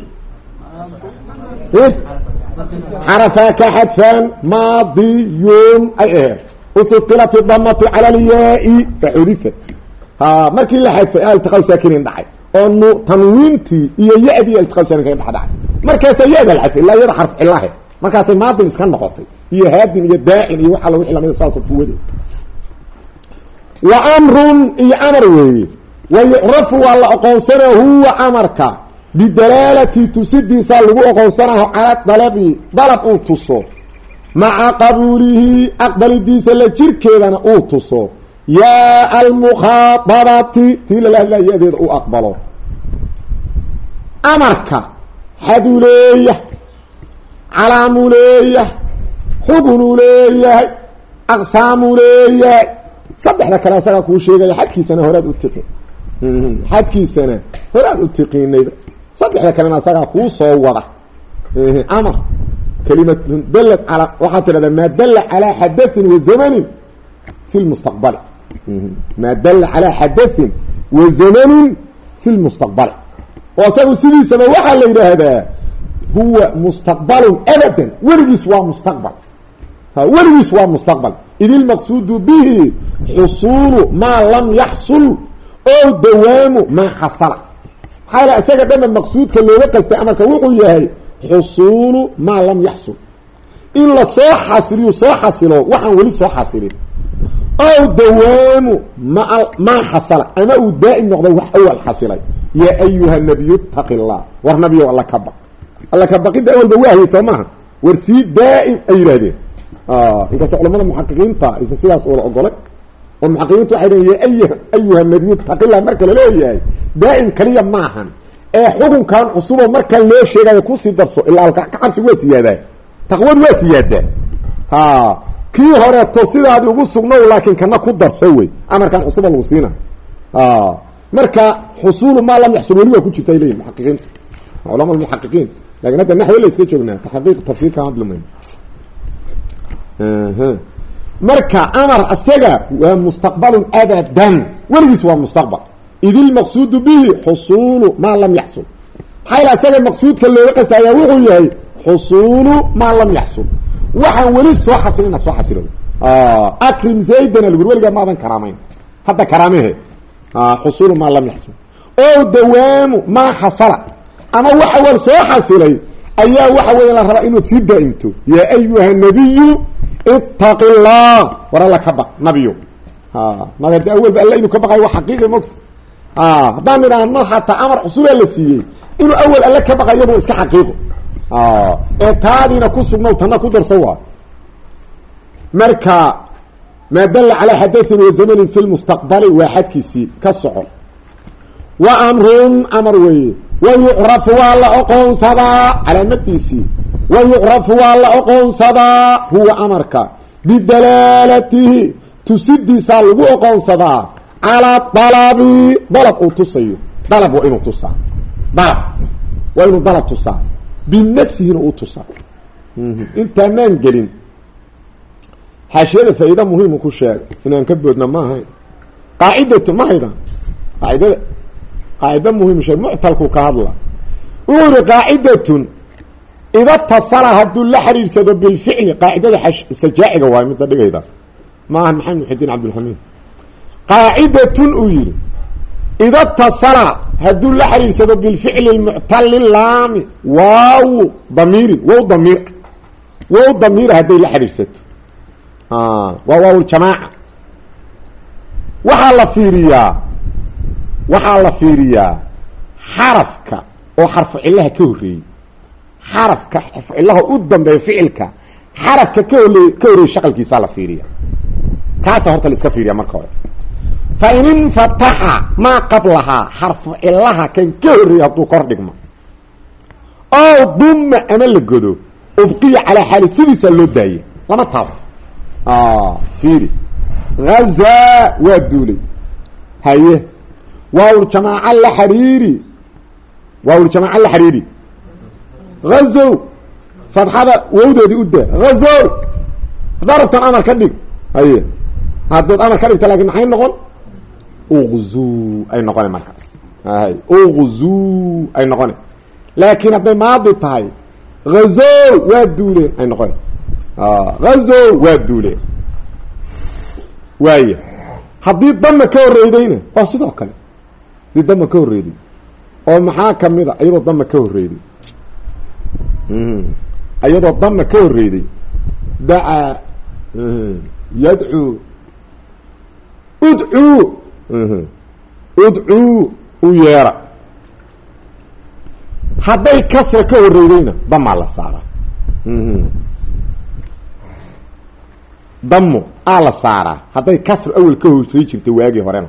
xarafaa ka xadfaan maadiyun ay aheed usuqilat damatu cala alyaai faxudifat markii la xadfay iltiqaa saakinin dhacay. Oo tanwiintii iyo ya-dii iltiqaa saakinin kaga dhex dhacay markaasa ya-da la xadfay ilaa iyada xarf cilahe markaasay maadin iska noqotay. Iyo haadin iyo daacin iyo waxa wixii lamida saasad ku wade wa amrun iyo amar weeye wa yucrafu waa la oqoonsana huwa amarka. Bidalaalati tusidiisaa lagu oqoonsanaho cala dalabi dalab uu tuso. Maca qabuulihi aqbalidiisa la jirkeedana uu tuso yaa almukhaadabati tii lala hadlaya ya-deeda uu aqbalo. Amarka xaduu leeyah calaamuu leeyahay xugunuu leeyahay aqsaamuu leeyahay saddexda kale asagaa kuu sheegaya xadkiisana horaad u tiqin xadkiisana horaad u tiqiinayba. Saddexda kalena asagaa kuu soo wada. Amar kalimatun dalad ala waxaad tidhahdaa maa dalla calaa xadatin wa zamanin fi lmustaqbali maa dalla calaa xadatin wa zamanin fi lmustaqbali oo asagu sidiisaba waxaa la yidhaahdaa huwa mustaqbalun abadan weligiis waa mustaqbal weligiis waa mustaqbal id ilmaqsuudu bihi xusuulu maa lam yaxsul oo dawaamu maa xasala maxaa la isaga dhama maqsuudka looga qastay amarka wuxuu yahay xusuulu maa lam yaxsul in la soo xasiliyu soo xasilo waxaan weli soo xasilin ow dawaamu ma maa xasala. Ama uu daa'im noqday wax awal xasilay. Yaa ayuha nabiyu taqi llah war nabiyow alla ka baq. Alla ka baqidda awalba waahiyay soo maaha. War sii daa'im ay yidhahdeen inkastoo culamada muxaqiqiinta aysan sidaas wala ogolay. Oo muxaqiqiintu waxay dhaheen ya ayuha nabiyu taqillah marka la leeyahay daa'im kaliya maahan. Ee xukunkan cusuboo markaan loo sheegayo ku sii darso ilaa alka cabsigu waa siyaadaa taqwadu waa siyaadaa ha kii horeeto sidaadi ugu sugnow laakiin kana ku darso wey. Amarkan cusuba lagu siina. Marka xusuulu maa lam yaxsul weli ku jirta ay leyihin muxaqiqiintu culama muxaqiqiin. Lakin hadda naxwe la iska joognaa taxqiiq tafsiirkaan hadlimayn marka amar isaga waa mustaqbalun abadan. Weligiis waa mustaqbal. Id ilmaqsuudu bihi xusuulu maa lam yaxsul. Maxaa yal isaga maqsuudka looga qasta ayaa wuxuu yahay xusuulu maa lam yaxsul waxaan weli soo xasilin inaad soo xasilo akrim zaydana laguri weligaa maadan karaamayn. Hadda karaamehe. Xusuulu maa lam yaxsul o dawaamu maa xasala. Ama waxa wal soo xasilay ayaa waxa weya la rabaa inaad sii daa'imto yaa ayuha nabiyu itaqi llah war alla ka baq nabiyo nabi haddi awalba alla inuu ka baqayo waa xaqiiqi mogta haddaan idhaahno hataa amar cusubaa la siiyey inuu awal alle ka baqayaba iska xaqiiqo ee taadiina ku sugnow tana ku darso waa. Marka maa dalla calaa xadatin wa zamanin fi lmustaqbali waa xadkiisii ka soco wa amrun amar weeye. Wa yucrafu waa la oqoonsadaa calaamadiisii wa yucrafu waa la oqoonsadaa huwa amarka. Bidalaalatihi tusidiisaa lagu oqoonsadaa calaa dalabi dalab uu tusayo. Dalab waa inuu tusaa. Dalab. Waa inuu dalab tusaa binafsihina uu tusaa intaanaan gelin xaashiyada faa-iida muhiimu ku sheegay inaan ka boodna ma ahayn qaacidatu ma hayda qaacidada qaacida muhiim sheeg muctalku ka hadla wuxuu yihi qaacidatun ida tasala hadduu la xiriirsado bilficli qaacidada sajaaciga waay midda dhigayda maaha maxamed muxidiin cabdilxamiid qaacidatun uu yihi ida tasala hadduu la xiriirsado bilficli muctali laami waaw damiirin wow damiir wow damiira hadday la xiriirsato waa waawljamaaca waxaa la fiiriyaa waxaa la fiiriyaa xarafka oo xarfu cillaha ka horreeyey xarafka xarfu cillaha u dambeeya ficilka xarafka ka horey ka horreeyey shaqalkiisaa la fiiriya kaasa horta la iska fiiriya marka hore fa in infataxa maa qablahaa xarfu cillaha kan ka horreeyey hadduu kor dhigmo. Oo dumma ama la godo ubqiya calaa xaali sidiisaa loo daaya lama taabto fiiri. Hazaa waa duulay. Haye. Waawljamaaca la xariiri. Waawljamaaca la xariiri. Hazow fadxada wowdeedii u daa hazow haddaa amar ka dhig. Haye. Haddaad amar ka dhigta laakiin maxay noqon uqzuu ay noqone markaas. Hay uqzuu ay noqone. Laakiin hadday maadi tahay hazow waa duuleen ay noqone. Hazow waa duuleen. Waaya haddii dama ka horreydayna waa sidoo kale. Haddii dama ka horreyday oo maxaa ka mid a iyadoo dama ka horreyday iyadoo dama ka horreyday dacaa yadcuu udcuu udcuu u yeera. Hadday kasra ka horreydayna damaa la saaraa damo aa la saaraa hadday kasra awel ka horrey jirtay waagii horena.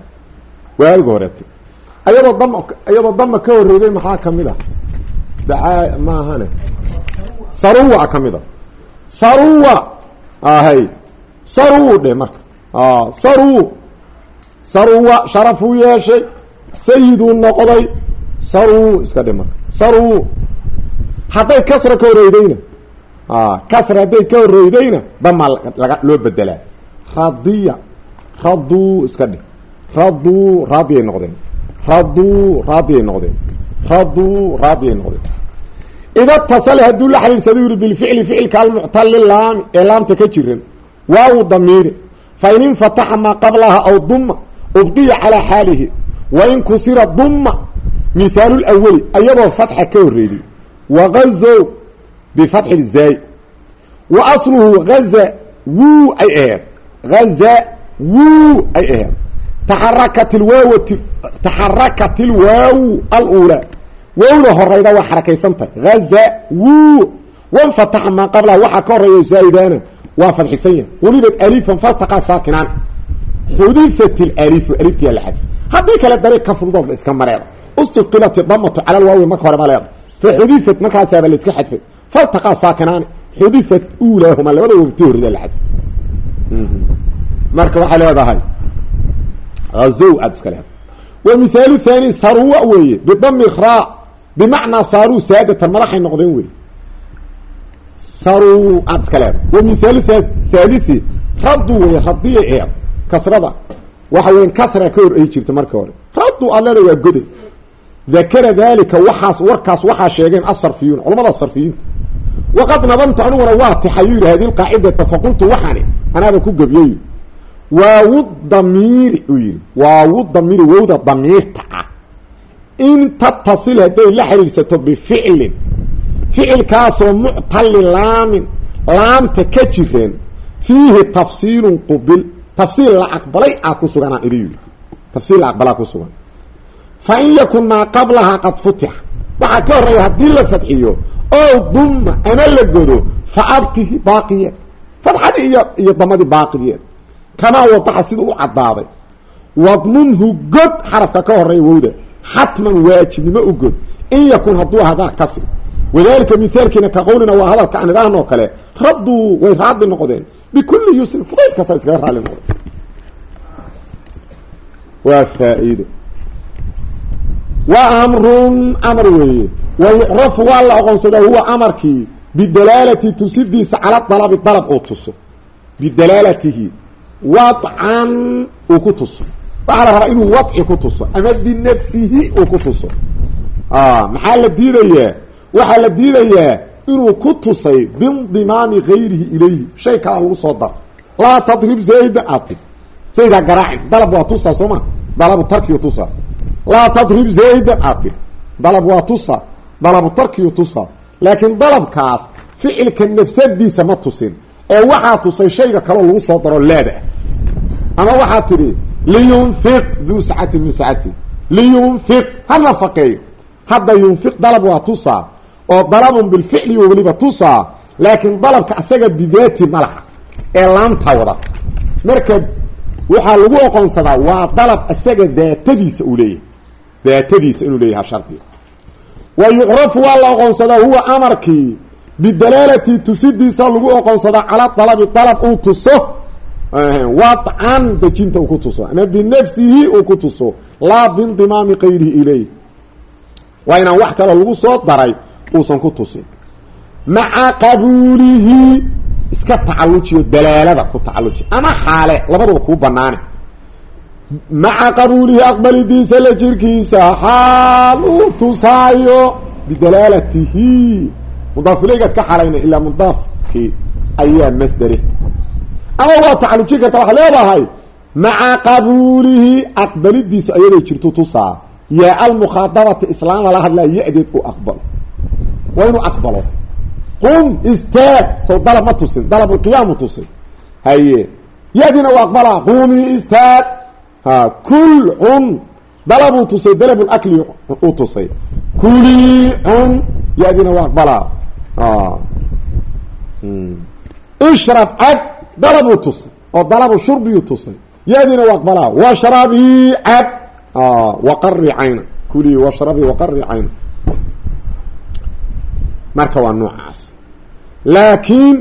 Waagi horeeta. Ayadoo dam iyadoo dama ka horreyday maxaa ka mid a dacaa ma ahane saruwa ka mid a saruwa ahay saru dhe marka. Saru saruwa sharafuu yeeshay sayiduu noqday saru iska marka saru. Hadday kasra ka horreydayna. Kasra hadday ka horreydayna damaa laga loo bedelaa radiya raduu iska dhe raduu raadiyay noqdeen raduu raadiyay noqdeen raduu raadiyay noqdeen ida tasale hadduu la xiriirsada yuri bilficli ficilka almuctali laami ee laamta ka jiran waawu damiiri. Fa in infataxa maa qablaha aw duma ubqiya calaa xaalihi wa in kusira duma mihaalu lawali ayadoo fatxa ka horreeyday wagazow bifatxi zaay wa asluhu gaza wuu ay aheed. Gaza wuu ay aheed. Taxarakat ilwaawati taxarakat ilwaawu alula wowda horayda waa xarakaysantahay gaza wuu. Wanfataxa maa qablaha waxaa ka horreeya zaaidaana waa fadxisan yahay. Welibad alifan faltaqaa saakinaan xudifat ilalifu aliftiyaa la xadfi haddii kale dariiq ka fududood la iska mareeda istufqilat damatu cala lwaawi marka hore ma leeda fa xudifat markaasaaba la iska xadfay faltaqaa saakinaani xudifat uulaahuma labada wogti horida la xadfay marka waxaa leedahay azow aad iska leedahay wa mihaalu thani saruwa weeye bidami ra bimacnaa saaruu saadatan madaxay noqdeen wey saru aad iska kasrada. Waxa weya kasra ka hor ay jirta marka hore. Raddu leedahay waa goday dakara dalika waxaas warkaas waxaa sheegeen asarfiyuun culamada sarfiyiinta waqad nadamtu aniguna waa tixayu yidhi hadi lqaacidata faqultu waxaani anaaba ku gebyayo waawu damiiri uu yihi waawu damiiri wowda damiirta ah. In tattasil hadday la xiriirsato bificlin. Ficilkaasoo muctali laamin laamta ka jireen fiihi tafsiilun qubil tafsiil la aqbalay ah ku suganaa iri tafsiil la aqbalaa ku sugan. Fa in yakun maa qablahaa qad futixa. Waxaa ka horreeya haddii la fadxiyo oo dumma ama la godo fa abqihi baaqiyeed fadxadii iyo iyo damadii baaqigeed kamaa wadaxa sida u caddaaday. Wadmunhu god xarafka ka horreeya wowda xatman waajibnimo u god. In yakun hadduu hadaa kasi wadalika mithaalkiina ka qowlina waa hadalka aan idhaahn oo kale. Radduu way raadi noqdeen bikulli yusrin fudayd kasta iskaga raali noqdeen waa faa-iido wa amrun amar weeye wa yucrafu waa la oqonsadaa huwa amarkii bidalaalati tusidiisa cala dalabi dalab uu tuso bidalaalatihi wadcan uu ku tuso waxaa la rabaa inuu wadci ku tuso ama binafsihi uu ku tuso maxaa la diidayaa waxaa la diidayaa inuu ku tusay biindimaami gayrihi ilayhi. Shay kala lagu soo daro laa tadrib zayda aad. Tig zaydaa garaacin. Dalab waa tusaa soo ma? Dalabu tarkiu tusaa laa tadrib zaydan aad. Tiri dalab waa tusa. Dalabu tarkiyu tusa. Laakiin dalabkaas ficilka nafsadiisa ma tusin. Ee waxaa tusay shayga kaloo lagu soo daro laada. Ama waxaa tidhi liyunfiq duu sacatin min sacati. Liyunfiq. Ha nafaqeeyo. Hadda yunfiq dalab waa tusaa oo dalabun bilficli oo weliba tusaa laakiin dalabka asaga bidaati ma laha ee laamta wada. Marka waxaa lagu oqoonsadaa waa dalab isaga daatadiisa uu leeyahay daatadiisa inuu leeyahay shardi. Wa yucrafu waa la oqoonsadaa huwa amarkii bidalaalati tusidiisa lagu oqoonsadaa calaa dalabi dalab uu tuso wadcan dejinta uu ku tuso ama binafsihi uu ku tuso laa biindimaami qayrihi ilayh waa inaan wax kaloo lagu soo daray uusan ku tusin. Maca qabuulihi iska tacalujiyo dalaalada ku tacaluji ama xaale labaduba kuu banaane maca qabuulihi aqbalidiisa la jirkiisa xaal uu tusaayo bidalaalatihi. Mudaafulegaad ka xalayna ilaa mudaafkii ayaa masdere ama waa tacalujin karta waxaad leedahay maca qabuulihi aqbalidiisa ayaday jirto tusaa. Yaa almukhaadabati islaam lala hadlaa ya-deed u aqbalo waa inuu aqbalo. Qum istaag. Sow dalab ma tusin. Dalabulqiyaamu tusin. Haye. Ya-diina u aqbalaa qumi istaag. Ha kul cun dalabuu tusay dalabulakli uu tusay. Kuli cun ya-diina u aqbalaa ishrab cab dalabuu tusay. Oo dalabu shurbiyu tusay. Ya-diina u aqbalaa washrabii cab waqari cayna. Kulii washrabii waqari cayna marka waa noocaas. Laakiin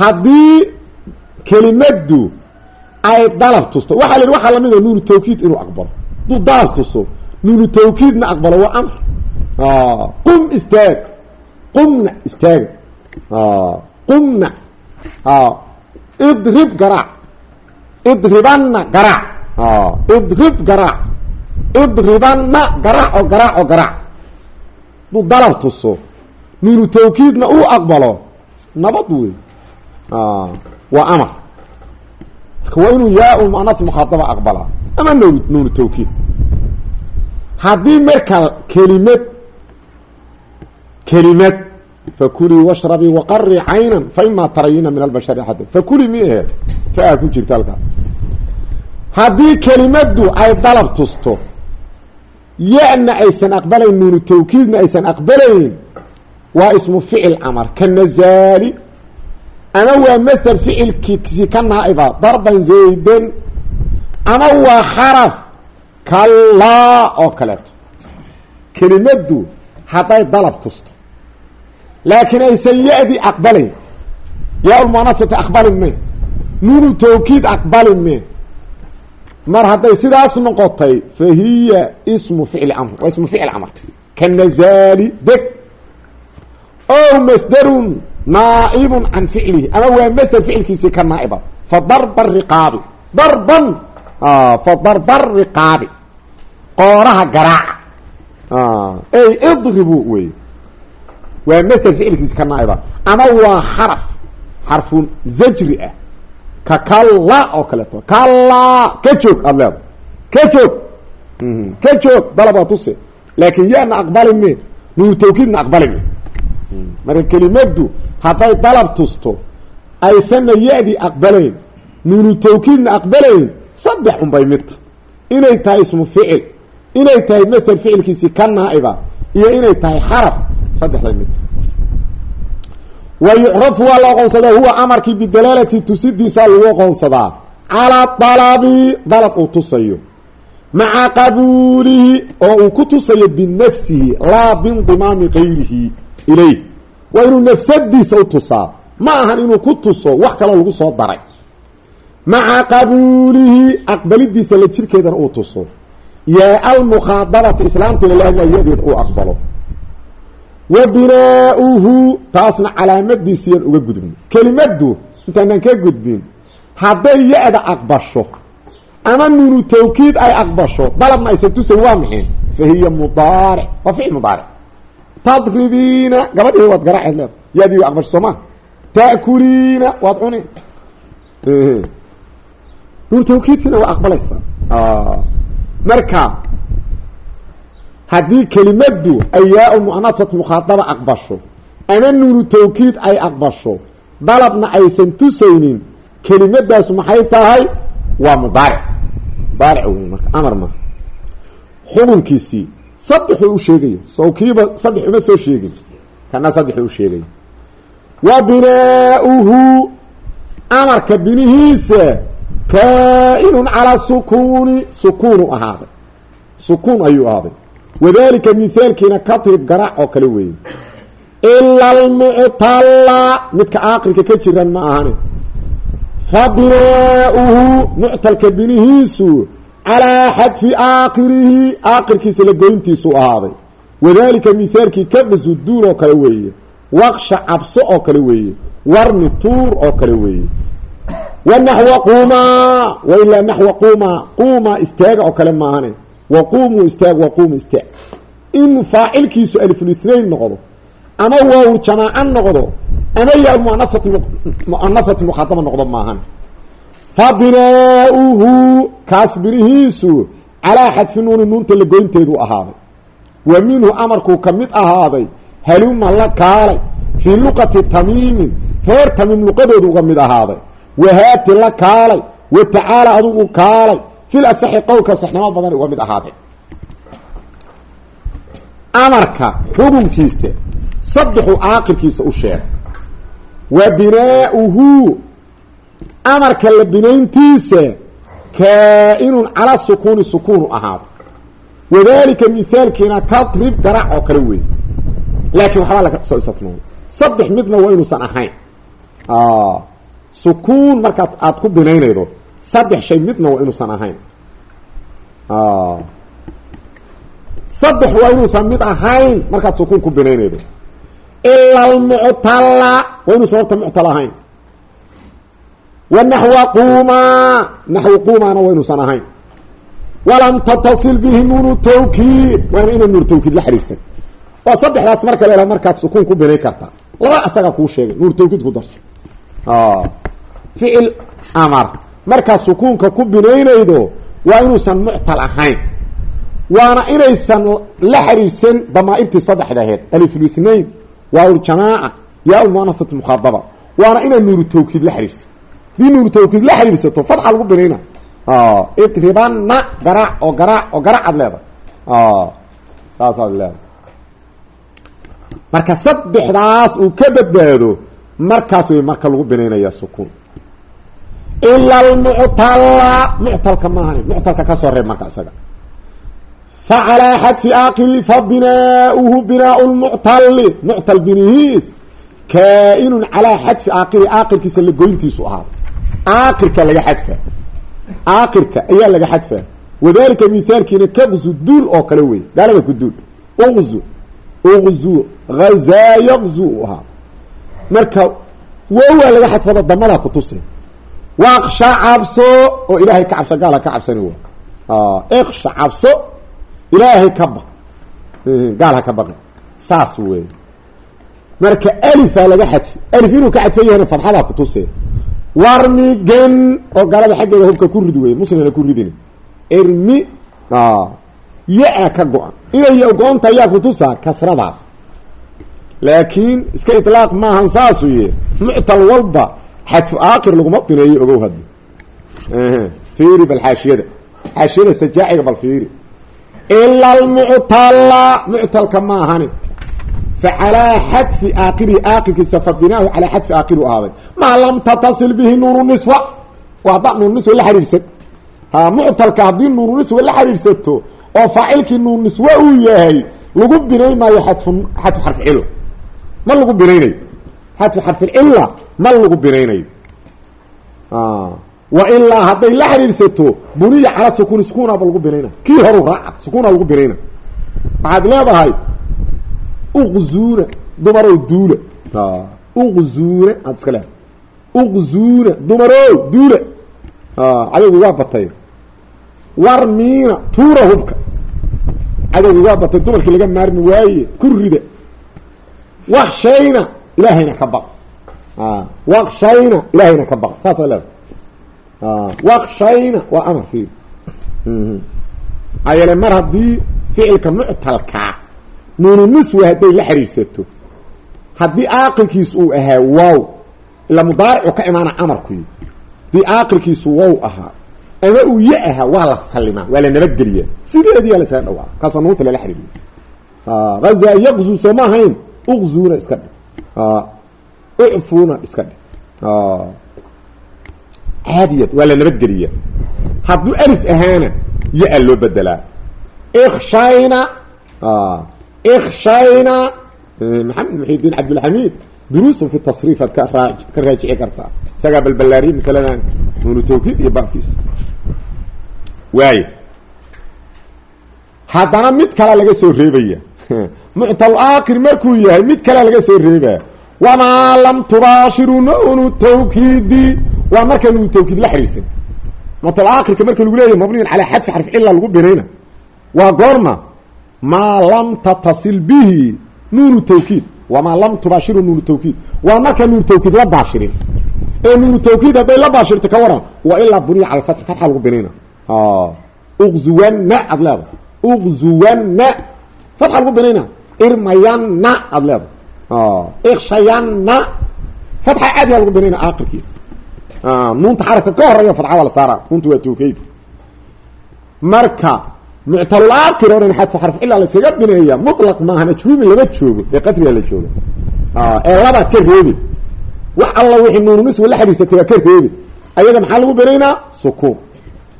haddii kelimaddu ay dalab tusto waxaa la yidhi waxaa la mid a nuunu tawkiid inuu aqbalo. Hadduu dalab tuso nuunu tawkiidna aqbalo waa amr qum istaag. Qumna istaaga qumna. Idrib garaac. Idribanna garaac. Idrib garaac. Idribanna garaac oo garaac oo garaac hadduu dalab tuso. Nuunu tawkiidna uu aqbalo. Nabad wey waa amar. Marka waa inuu yaa muanas mukhaadaba aqbalaa ama n nuunu tawkiid. Haddii marka kelimad kelimad fakulii washrabii waqari caynan faima tarayina min albashari axada fakulii mi aheed fa-aa ku jirta halkaa haddii kelimaddu ay dalab tusto ya-na aysan aqbalayn nuunu tawkiidna aysan aqbalayn waa ismu ficil amar ka nazaali. Ama waa masder ficilkiisi ka naa'iba darban zaydan. Ama waa xaraf kallaa oo kaleeto. Kelimaddu hadday dalab tusto laakiin aysan ya-di aqbalayn. Yaa-ulmuanasata aqbalin me. Nuunu tawkiid aqbalin me mar hadday sidaas noqotay fa hiya ismu ficli amr. Waa ismu ficil amr. Ka nazaali deg o masderun naaibun can ficlihi ama waa masder ficilkiisii ka naaiba. Fa darba riqaabi. Darban. Fa darba riqaabi. Qooraha garaaca. Ey idribu wey. Waa masder ficilkiisi ka naaiba. Ama waa xaraf. Xarfu zajri ah ka kalla oo kaleeto kalla! Ka joog aada leeda ka joog ka joog dalabaa tuse laakin yana aqbali me. Nunu tawkiidna aqbali me. Marka kelimaddu hadday dalab tusto. Aysanna ya-di aqbalayn. Nuunu tawkiidna aqbalayn. Saddex unbay midta inay tahay ismu ficil inay tahay masder ficilkiisii ka naa'iba iyo inay tahay xaraf saddexday midta wa yucrafu waa la oqoonsadaa huwa amarkii bidalaalati tusidiisaa lagu oqoonsadaa calaa dalabi dalab uu tusayo maca qabuulihi oo uu ku tusayo binafsihi laa biindimaami gayrihi ilayh waa inuu nafsadiisa u tusaa ma ahan inuu ku tuso wax kaloo lagu soo daray maca qabuulihi aqbalidiisa la jirkeedana uu tuso yaa almukhaadabati islaamtiina la uu aqbalo wa binaa-uhu taasna calaamadiisiyaan uga gudbin kelimaddu intaanaan ka gudbin hadday ya-da aqbasho ama nuunu tawkiid ay aqbasho dalabna aysan tusayn waa maxay fa hiya mudaaric waa ficil mudaaric tadribiina gabadhii waad garaaceed leeda yaadii wa aqbasho soo ma ta'kuliina waad cuni nuunu tawkiidkiina waa aqbalaysaa marka haddii kelimaddu ay yaa mu'anasat mukhaadaba aqbasho ama nuunu tawkiid ay aqbasho dalabna aysan tusaynin kelimadaasu maxay tahay? Waa mudaaric. Mudaaric wey marka amar ma xukunkiisii saddexuu u sheegayo. Sawkiiba saddex uma soo sheegin. Kana saddexuu u sheegayo. Wa binaa-uhu amarka binihiisa kaa-inun calaa sukuuni sukuunu ahaaday. Sukuun ayuu ahaaday wadalika mithaalkiina katrib garaac oo kale weeye ila almuctalla midka aaqilka ka jiran ma ahane fa binaa-uhu muctalka binihiisu calaa xadfi aakhirihi aakhirkiisa la goyntiisu ahaaday. Wadalika mithaalkii kabsu duur oo kale weeye waqsha cabso oo kale weeye warmi tuur oo kale weeye wa naxwa quumaa wa ilaa naxwa quumaa. Quumaa istaaga oo kale maahane wa quumuu istaag wa quumu istaag in faacilkiisu alifulithnayn noqdo ama waaw jamaaco noqdo ama yaa muanasati mu'anasati mukhaadaba noqdo maahan fa binaa-uhu kaas birihiisu calaa xadfi nuuni nuunta la goynteedu ahaaday wa minhu amarkuu ka mid ahaaday haluma la kaalay fii luqati tamiimin reer tamiim luqadoodu uga mid ahaaday wahaati la kaalay wa tacaala kaalay fil asaxi qowlka saxnimo badan uga mid ahaaday amarka xukunkiisa saddexuu aakirkiisa u sheegay wa binaa-uhu amarka la binayntiisa kaa-inun calaa sukuuni sukuunu ahaado. Wadalika mithaalkiina kadrib garaac oo kale wey laakiin waxbaa laga soo isafnooday saddex midna waa inuusan ahayn. Sukuun markaad aada ku binaynaydo saddex shay midna waa inuusan ahayn. Saddex waa inuusan mid ahayn. Markaad sukuun ku binaynaydo ila almuctalla waa inuusan horta muctal ahayn. Wa naxwa quumaa naxwi quumaana waa inuusan ahayn. Walam tatasil bihi nuunu tawkiid. Waana ina nuur tawkiid la xiriirsan. Waa saddexdaas marka la markaad sukuun ku binayn kartaa laba asagaa kuu sheegay. Nuur tawkiid ku darso. Ficil amar markaad sukuunka ku binaynaydo waa inuusan muctal ahayn. Waana inaysan la xiriirsan damaairtii saddexda aheed alifulithnain waaljamaaca yaa lmuanasat mukhaadaba waana inaa nuuru tawkiid la xiriirsan. Hadii nuuru tawkiid la xiriirsato fadxa lagu binayna idribana garaac oo garaac oo garaac aad leedahay. Saasaad leedahay. Marka saddexdaas uu ka badbaado markaas way marka lagu binaynaya sukuun ila almuctala muctalka maahan muctalka ka soo reeb marka isaga facalaa xadfi aakiri fa binaauhu binaau lmuctali muctal binihiis kaa-inun calaa xadfi aakiri aakirkiisa la goyntiisu ahaa aakirka laga xadfa aakirka ayaa laga xadfaa wadalika mithaalkiina kaqzu duul oo kale wey gaalada ku duul uqzu uqzu hazaa yaqzu u ahaa marka wowaa laga xadfado damadaa kutusi waaqsha cabso oo ilaahay ka cabso gaala ka cabsani wa iqsha cabso ilaahay ka baq gaal ha ka baqi saas wey marka alifaa laga xadfi alif inuu ka xadfan yahayna fadxadaa kutuse warmigen oo gaalada xaggeeda hubka ku rid wey muslimna ku ridin irmi ya-a ka go-an inay go-onta yaa kutusaa kasradaas laakiin iska ilaaq maahan saasu ye muctal walba xadfu aakir laguma bineeyo ogow haddi fiiri bal xaashiyada. Xaashiyada sajaaciga bal fiiri. Ila almuctala muctalka ma ahani. Facalaa xadfi aakirihi aakirkiisa fa binaahu calaa xadfi aakiru ahaaday maa lam tatasil bihi nuunu niswa. Waa haddaa niswa la xiriirsan ha muctalka haddii nuunu niswa la xiriirsato oo faacilkii nuunu niswa uu yahay lagu binayn maayo xadfu xadfu xarfi cilo ma lagu binaynayo xadfu xarficilla ma lagu binaynayo wa ilaa hadday la xiriirsato buniya calaa sukuuni sukuunaaba lagu binayna kii horu raaca sukuunaa lagu binayna waxaad leedahay uqzuuna dumarow duula uqzuuna aad iska leedahay uqzuuna dumarow duula cadowgi waa batay warmiina tuura hubka cadowgi waa batay dumarkii laga maarmi waaye ku rida wakshayna ilaahayna ka baq wakshayna ilaahayna ka baq saasaa leedahay wakshayna waa amar fiir maxaa yeele mar haddii ficilka muctalkaa nuunu niswa hadday la xiriirsato haddii aaqilkiisu uu ahaa wow ila mudaaricu ka imaana amarkuy haddii aaqilkiisu wow ahaa ama uu ya ahaa waa la salimaa waa la nabadgeliyaa sideediyaa la isaga dhawaa kaasa nuunta lala xiriiriyo haza yaqzu soo ma ahayn uqzuuna iska dhe ucfuuna iska dhe caadiyad waa la nabadgeliya hadduu alif ahaana ya-a loo bedelaa. Ikshayna ikshayna maxamed muxidiin cabdilxamiid duruusan fi tasriif aad ka ka raajici kartaa. Isagaa balballaariyay masaladan nuunu tawkiid iyo baabkiisa waayo. Haddana mid kalea laga soo reebaya (laughs) muctal aakir markuu yahay mid kalea laga soo reebaa. Wamaa lam tubaashiru nuunu tawkiidi. Waa marka nuunu tawkiid la xiriirsan. Muctal aakirka marka lagu leeyahy mabniyun calaa xadfi xarf cila lagu binayna waa goorma maa lam tatasil bihi nuunu tawkiid. Wamaa lam tubaashiru nuunu tawkiid. Waa marka nuunu tawkiid la baashirin. Ee nuunu tawkiid hadday la baashirto ka waran waa ilaa buniya cala fatxi fatxa lagu binayna uqzuwanna aad leeda uqzuwanna fatxa lagu binayna irmayanna aad leeda ikshayanna fatxa caadiya lagu binayna aakirkiisa nuunta xarafka ka horreeya fatxada la saara nuunta waa tawkiid marka muctalul aakir oo dhan xadfu xarf ilaa la iskaga bineeya mutlaq maaha majhuumi lama joogo ee qadriga la jooga ee labaad ka reebi wax alla wixii nuunu niswa la xiriirsatay waa ka reebi ayaga maxaa lagu binaynaa sukuun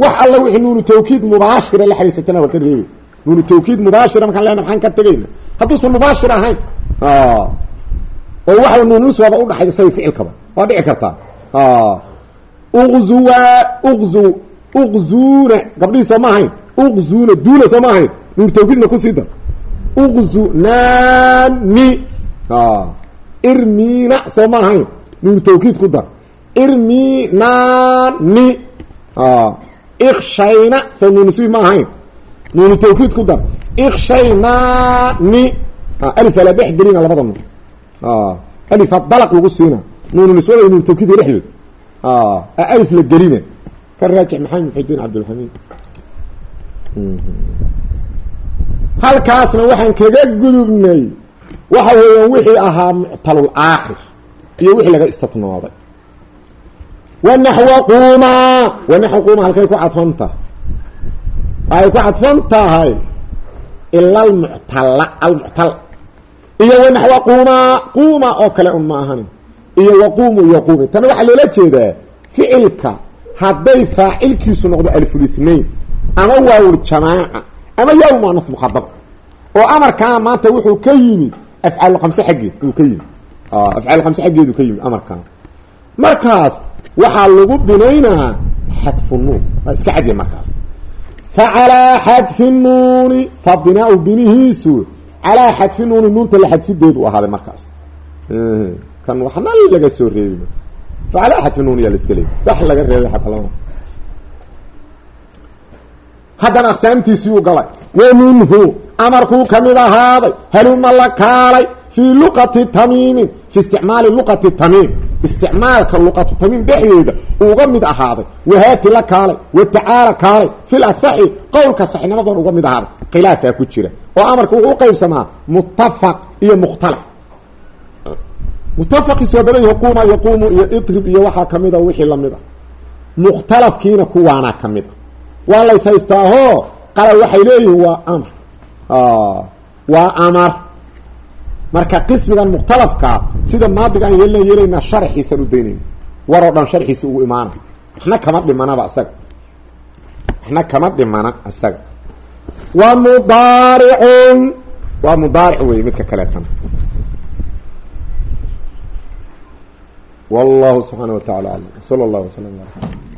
wax alla wixii nuunu tawkiid mubaashira la xiriirsatana waa ka reebi nuunu tawkiid mubaashira markaan lena maxaan ka tegayna hadduusan mubaashir ahayn. Oo waxa nuunu niswaba udhaxaysa say ficilkaba. Waa dhici kartaa uqzuwa uqzu uqzuuna gabdhihii soo ma ahayn. Uqzuuna duula soo ma ahayn. Nuunu tawkiidna ku sii dar. Uqzunani irmiina soo ma ahayn. Nuunu tawkiid ku dar. Irminani ikshayna soo nuuniswi ma ahayn. Nuunu tawkiid ku dar ikshaynani alif ala dhex gelina labada nuun alifa dalaq lagu siina. Nuunu niswada nuunu tawkiidka dhexdood alif la gelina. Ka raajix maxamed muxidiin cabdilxamiid halkaasna waxaan kaga gudubnay. Waxa weeyaan wixii ahaa muctalul aakhir iyo wixii laga istatnooday. Wanaxwa quuma wanaxwa quuma halkay ku cadfan tahay. Waxay ku cadfan tahay ila almuctala almuctal iyo wanaxwa quuma quuma oo kale un ma ahan iyo waquumu iyo quumi tana waxaa loola jeedaa ficilka hadday faacilkiisu noqdo alfulithnain ama waawul jamaaca ama yaa muanaf mukhadab oo amarkaana maanta wuxuu ka yimid afcaalulkamse xaggeed uu ka yimid afcaalulkamse xaggeedu ka yimid amarkaana markaas waxaa lagu binaynaa xadfu nuun iska cadiya markaas fa calaa xadfi nuuni fa binaau binihiisu calaa xadfi nuuni nuunta la xadfideedu ahaaday markaas kan waxna laga soo reebi fa calaa xadfi nuuni yaa la iska leeyay wax laga reebay xataa lama haddana aqsaamtiisii u galay wa minhu amarkuu ka mid ahaaday haluma la kaalay fii luqati tamiimin fi isticmaali luqati tamiim isticmaalka luqatu tamiim dhexdeeda uga mid ahaaday. Wahaati la kaalay wa tacaala kaalay fil asaxi qowlka saxnimadoon uga mid ahaaday. Khilaafaa ku jira oo amarka wuxuu uqaybsamaa muttafaq iyo mukhtalaf. Muttafaqiisu waa badan yahi quuma yaquumu iyo idrib iyo waxaa kamida wixii la mid a. Mukhtalafkiina kuwaanaa ka mid a. Waa lays haystaaho qala waxay leeyihiin waa amar. Waa amar marka qismigan mukhtalafka sida maadigaan yeelna yeelaynaa sharxiisan u daynayna waroo dhan sharxiisa ugu imaana waxna kama dhimanaba isaga waxna kama dhimana isaga wa mudaaricun waa mudaaric wey midka kaleetana. Wallahu subxaana wa tacala alam. Sala allahu waslam ala